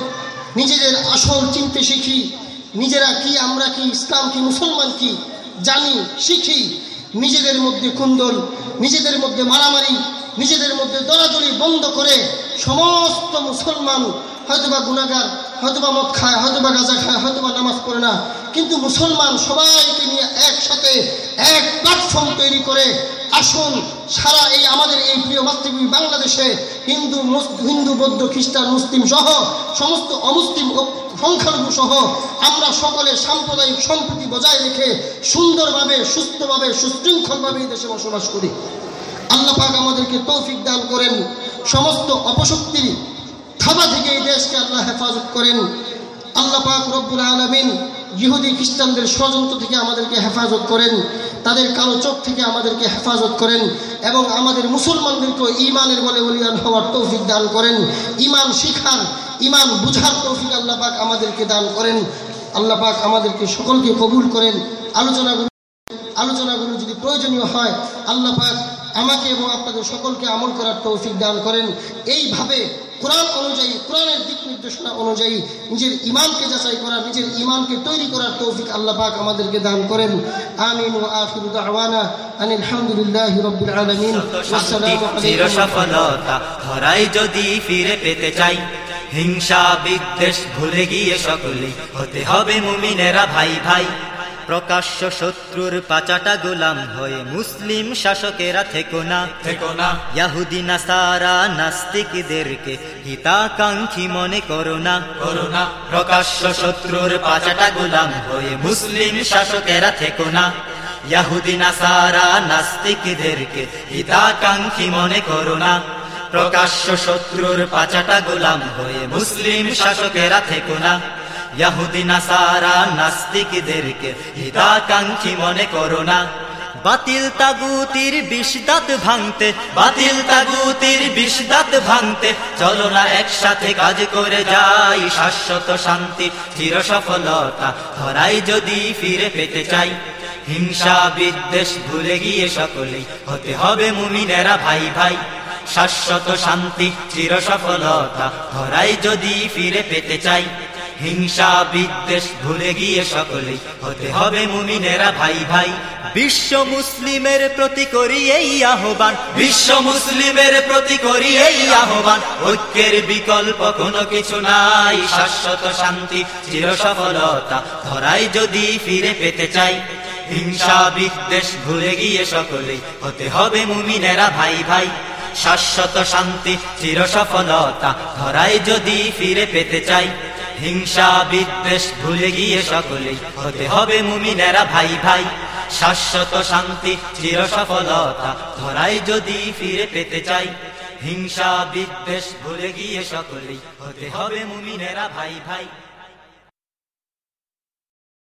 নিজেদের আসল চিনতে শিখি, নিজেরা কি আমরা কি ইসলাম কি মুসলমান কি জানি, শিখি, নিজেদের মধ্যে কুন্দল, নিজেদের মধ্যে মারামারি, নিজেদের মধ্যে দরাদরি বন্ধ করে সমস্ত মুসলমান হয়তোবা গুণাগার হয়তোবা মদ খায়, হয়তোবা গাঁজা খায়, হয়তোবা নামাজ পড়ে না কিন্তু মুসলমান সবাইকে নিয়ে একসাথে এক প্ল্যাটফর্ম তৈরি করে আসুন, সারা এই আমাদের এই প্রিয় মাতৃভূমি বাংলাদেশে হিন্দু হিন্দু, বৌদ্ধ, খ্রিস্টান, মুসলিম সহ সমস্ত অমুসলিম সংখ্যালঘু সহ আমরা সকলে সাম্প্রদায়িক সম্প্রীতি বজায় রেখে সুন্দরভাবে, সুস্থভাবে, সুশৃঙ্খলভাবে এই দেশে বসবাস করি। আল্লাহ পাক আমাদেরকে তৌফিক দান করেন। সমস্ত অপশক্তির থাবা থেকে এই দেশকে আল্লাহ হেফাজত করেন। আল্লাহ পাক রব্বুল আলমিন ইহুদি খ্রিস্টানদের ষড়যন্ত্র থেকে আমাদেরকে হেফাজত করেন, তাদের কালো চোখ থেকে আমাদেরকে হেফাজত করেন এবং আমাদের মুসলমানদেরকে ইমানের বলে বলিয়ান হওয়ার তৌফিক দান করেন। ইমান শিখার ইমান বুঝার তৌফিক আল্লাহ পাক আমাদেরকে দান করেন। আল্লাহ পাক আমাদেরকে সকলকে কবুল করেন। আলোচনাগুলো আলোচনাগুলো যদি প্রয়োজনীয় হয়, আল্লাহ পাক আমাকে এবং আপনাদের সকলকে আমল করার তৌফিক দান করেন। এইভাবে কোরআন অনুযায়ী কোরআনের দিক নির্দেশনা অনুযায়ী নিজের ইমানকে যাচাই করা নিজের ইমানকে তৈরি করার তৌফিক আল্লাহ পাক আমাদেরকে দান করেন। আমিন ও আখিরু দাওয়ানা আনিল হামদুলিল্লাহি রাব্বিল আলামিন। চির আলাইকুম সফলতা ধরাই যদি ফিরে পেতে চাই। হিংসা বিদ্বেষ ভুলে গিয়ে সকলেই হতে হবে মুমিনেরা ভাই ভাই। প্রকাশ্য শত্রুর পাচাটা গোলাম হয়ে মুসলিম শাসকেরা থেকো না। থেকো না। ইয়াহুদি নাসারা নাস্তিকদেরকে হিতাকাঙ্ক্ষী মনে করো না। করোনা প্রকাশ্য শত্রুর পাচাটা গোলাম হয়ে মুসলিম শাসকেরা থেকো না। ইয়াহুদি নাসারা নাস্তিকদেরকে হিতাকাঙ্ক্ষী মনে করো না। প্রকাশ্য শত্রুর পাচাটা গোলাম হয়ে মুসলিম শাসকেরা থেকো না। ইয়াহুদি নাসারা নাস্তিকদেরকে হিতাকাঙ্ক্ষী মনে করো না। বাতিল তাগুতির বিষদাত ভাঙতে, বাতিল তাগুতির বিষদাত ভাঙতে, চলো না একসাথে কাজ করে যাই শাশ্বত শান্তি, চির সফলতা ধরাই যদি ফিরে পেতে চাই। হিংসা বিদ্বেষ ভুলে গিয়ে সকলেই হতে হবে মুমিনেরা ভাই ভাই। শাশ্বত শান্তি, চির সফলতা ধরাই যদি ফিরে পেতে চাই। হিংসা বিদ্বেষ ভুলে গিয়ে সকলেই হতে হবে মুমিনেরা ভাই ভাই। বিশ্ব মুসলিমের প্রতি করি এই আহ্বান। বিশ্ব মুসলিমের প্রতি করি এই আহ্বান। ঐক্যের বিকল্প কোনো কিছু নাই শাশ্বত শান্তি চির সফলতা ধরাই যদি ফিরে পেতে চাই। হিংসা বিদ্বেষ ভুলে গিয়ে সকলেই হতে হবে মুমিনেরা ভাই ভাই। শাশ্বত শান্তি চির সফলতা ধরাই যদি ফিরে পেতে চাই। হিংসা, বিদ্বেষ ভুলে গিয়ে সকলেই হতে হবে মুমিনেরা ভাই ভাই। শাশ্বত শান্তি চির সফলতা ধরাই যদি ফিরে পেতে চাই। হিংসা, বিদ্বেষ ভুলে গিয়ে সকলেই হতে হবে মুমিনেরা ভাই ভাই।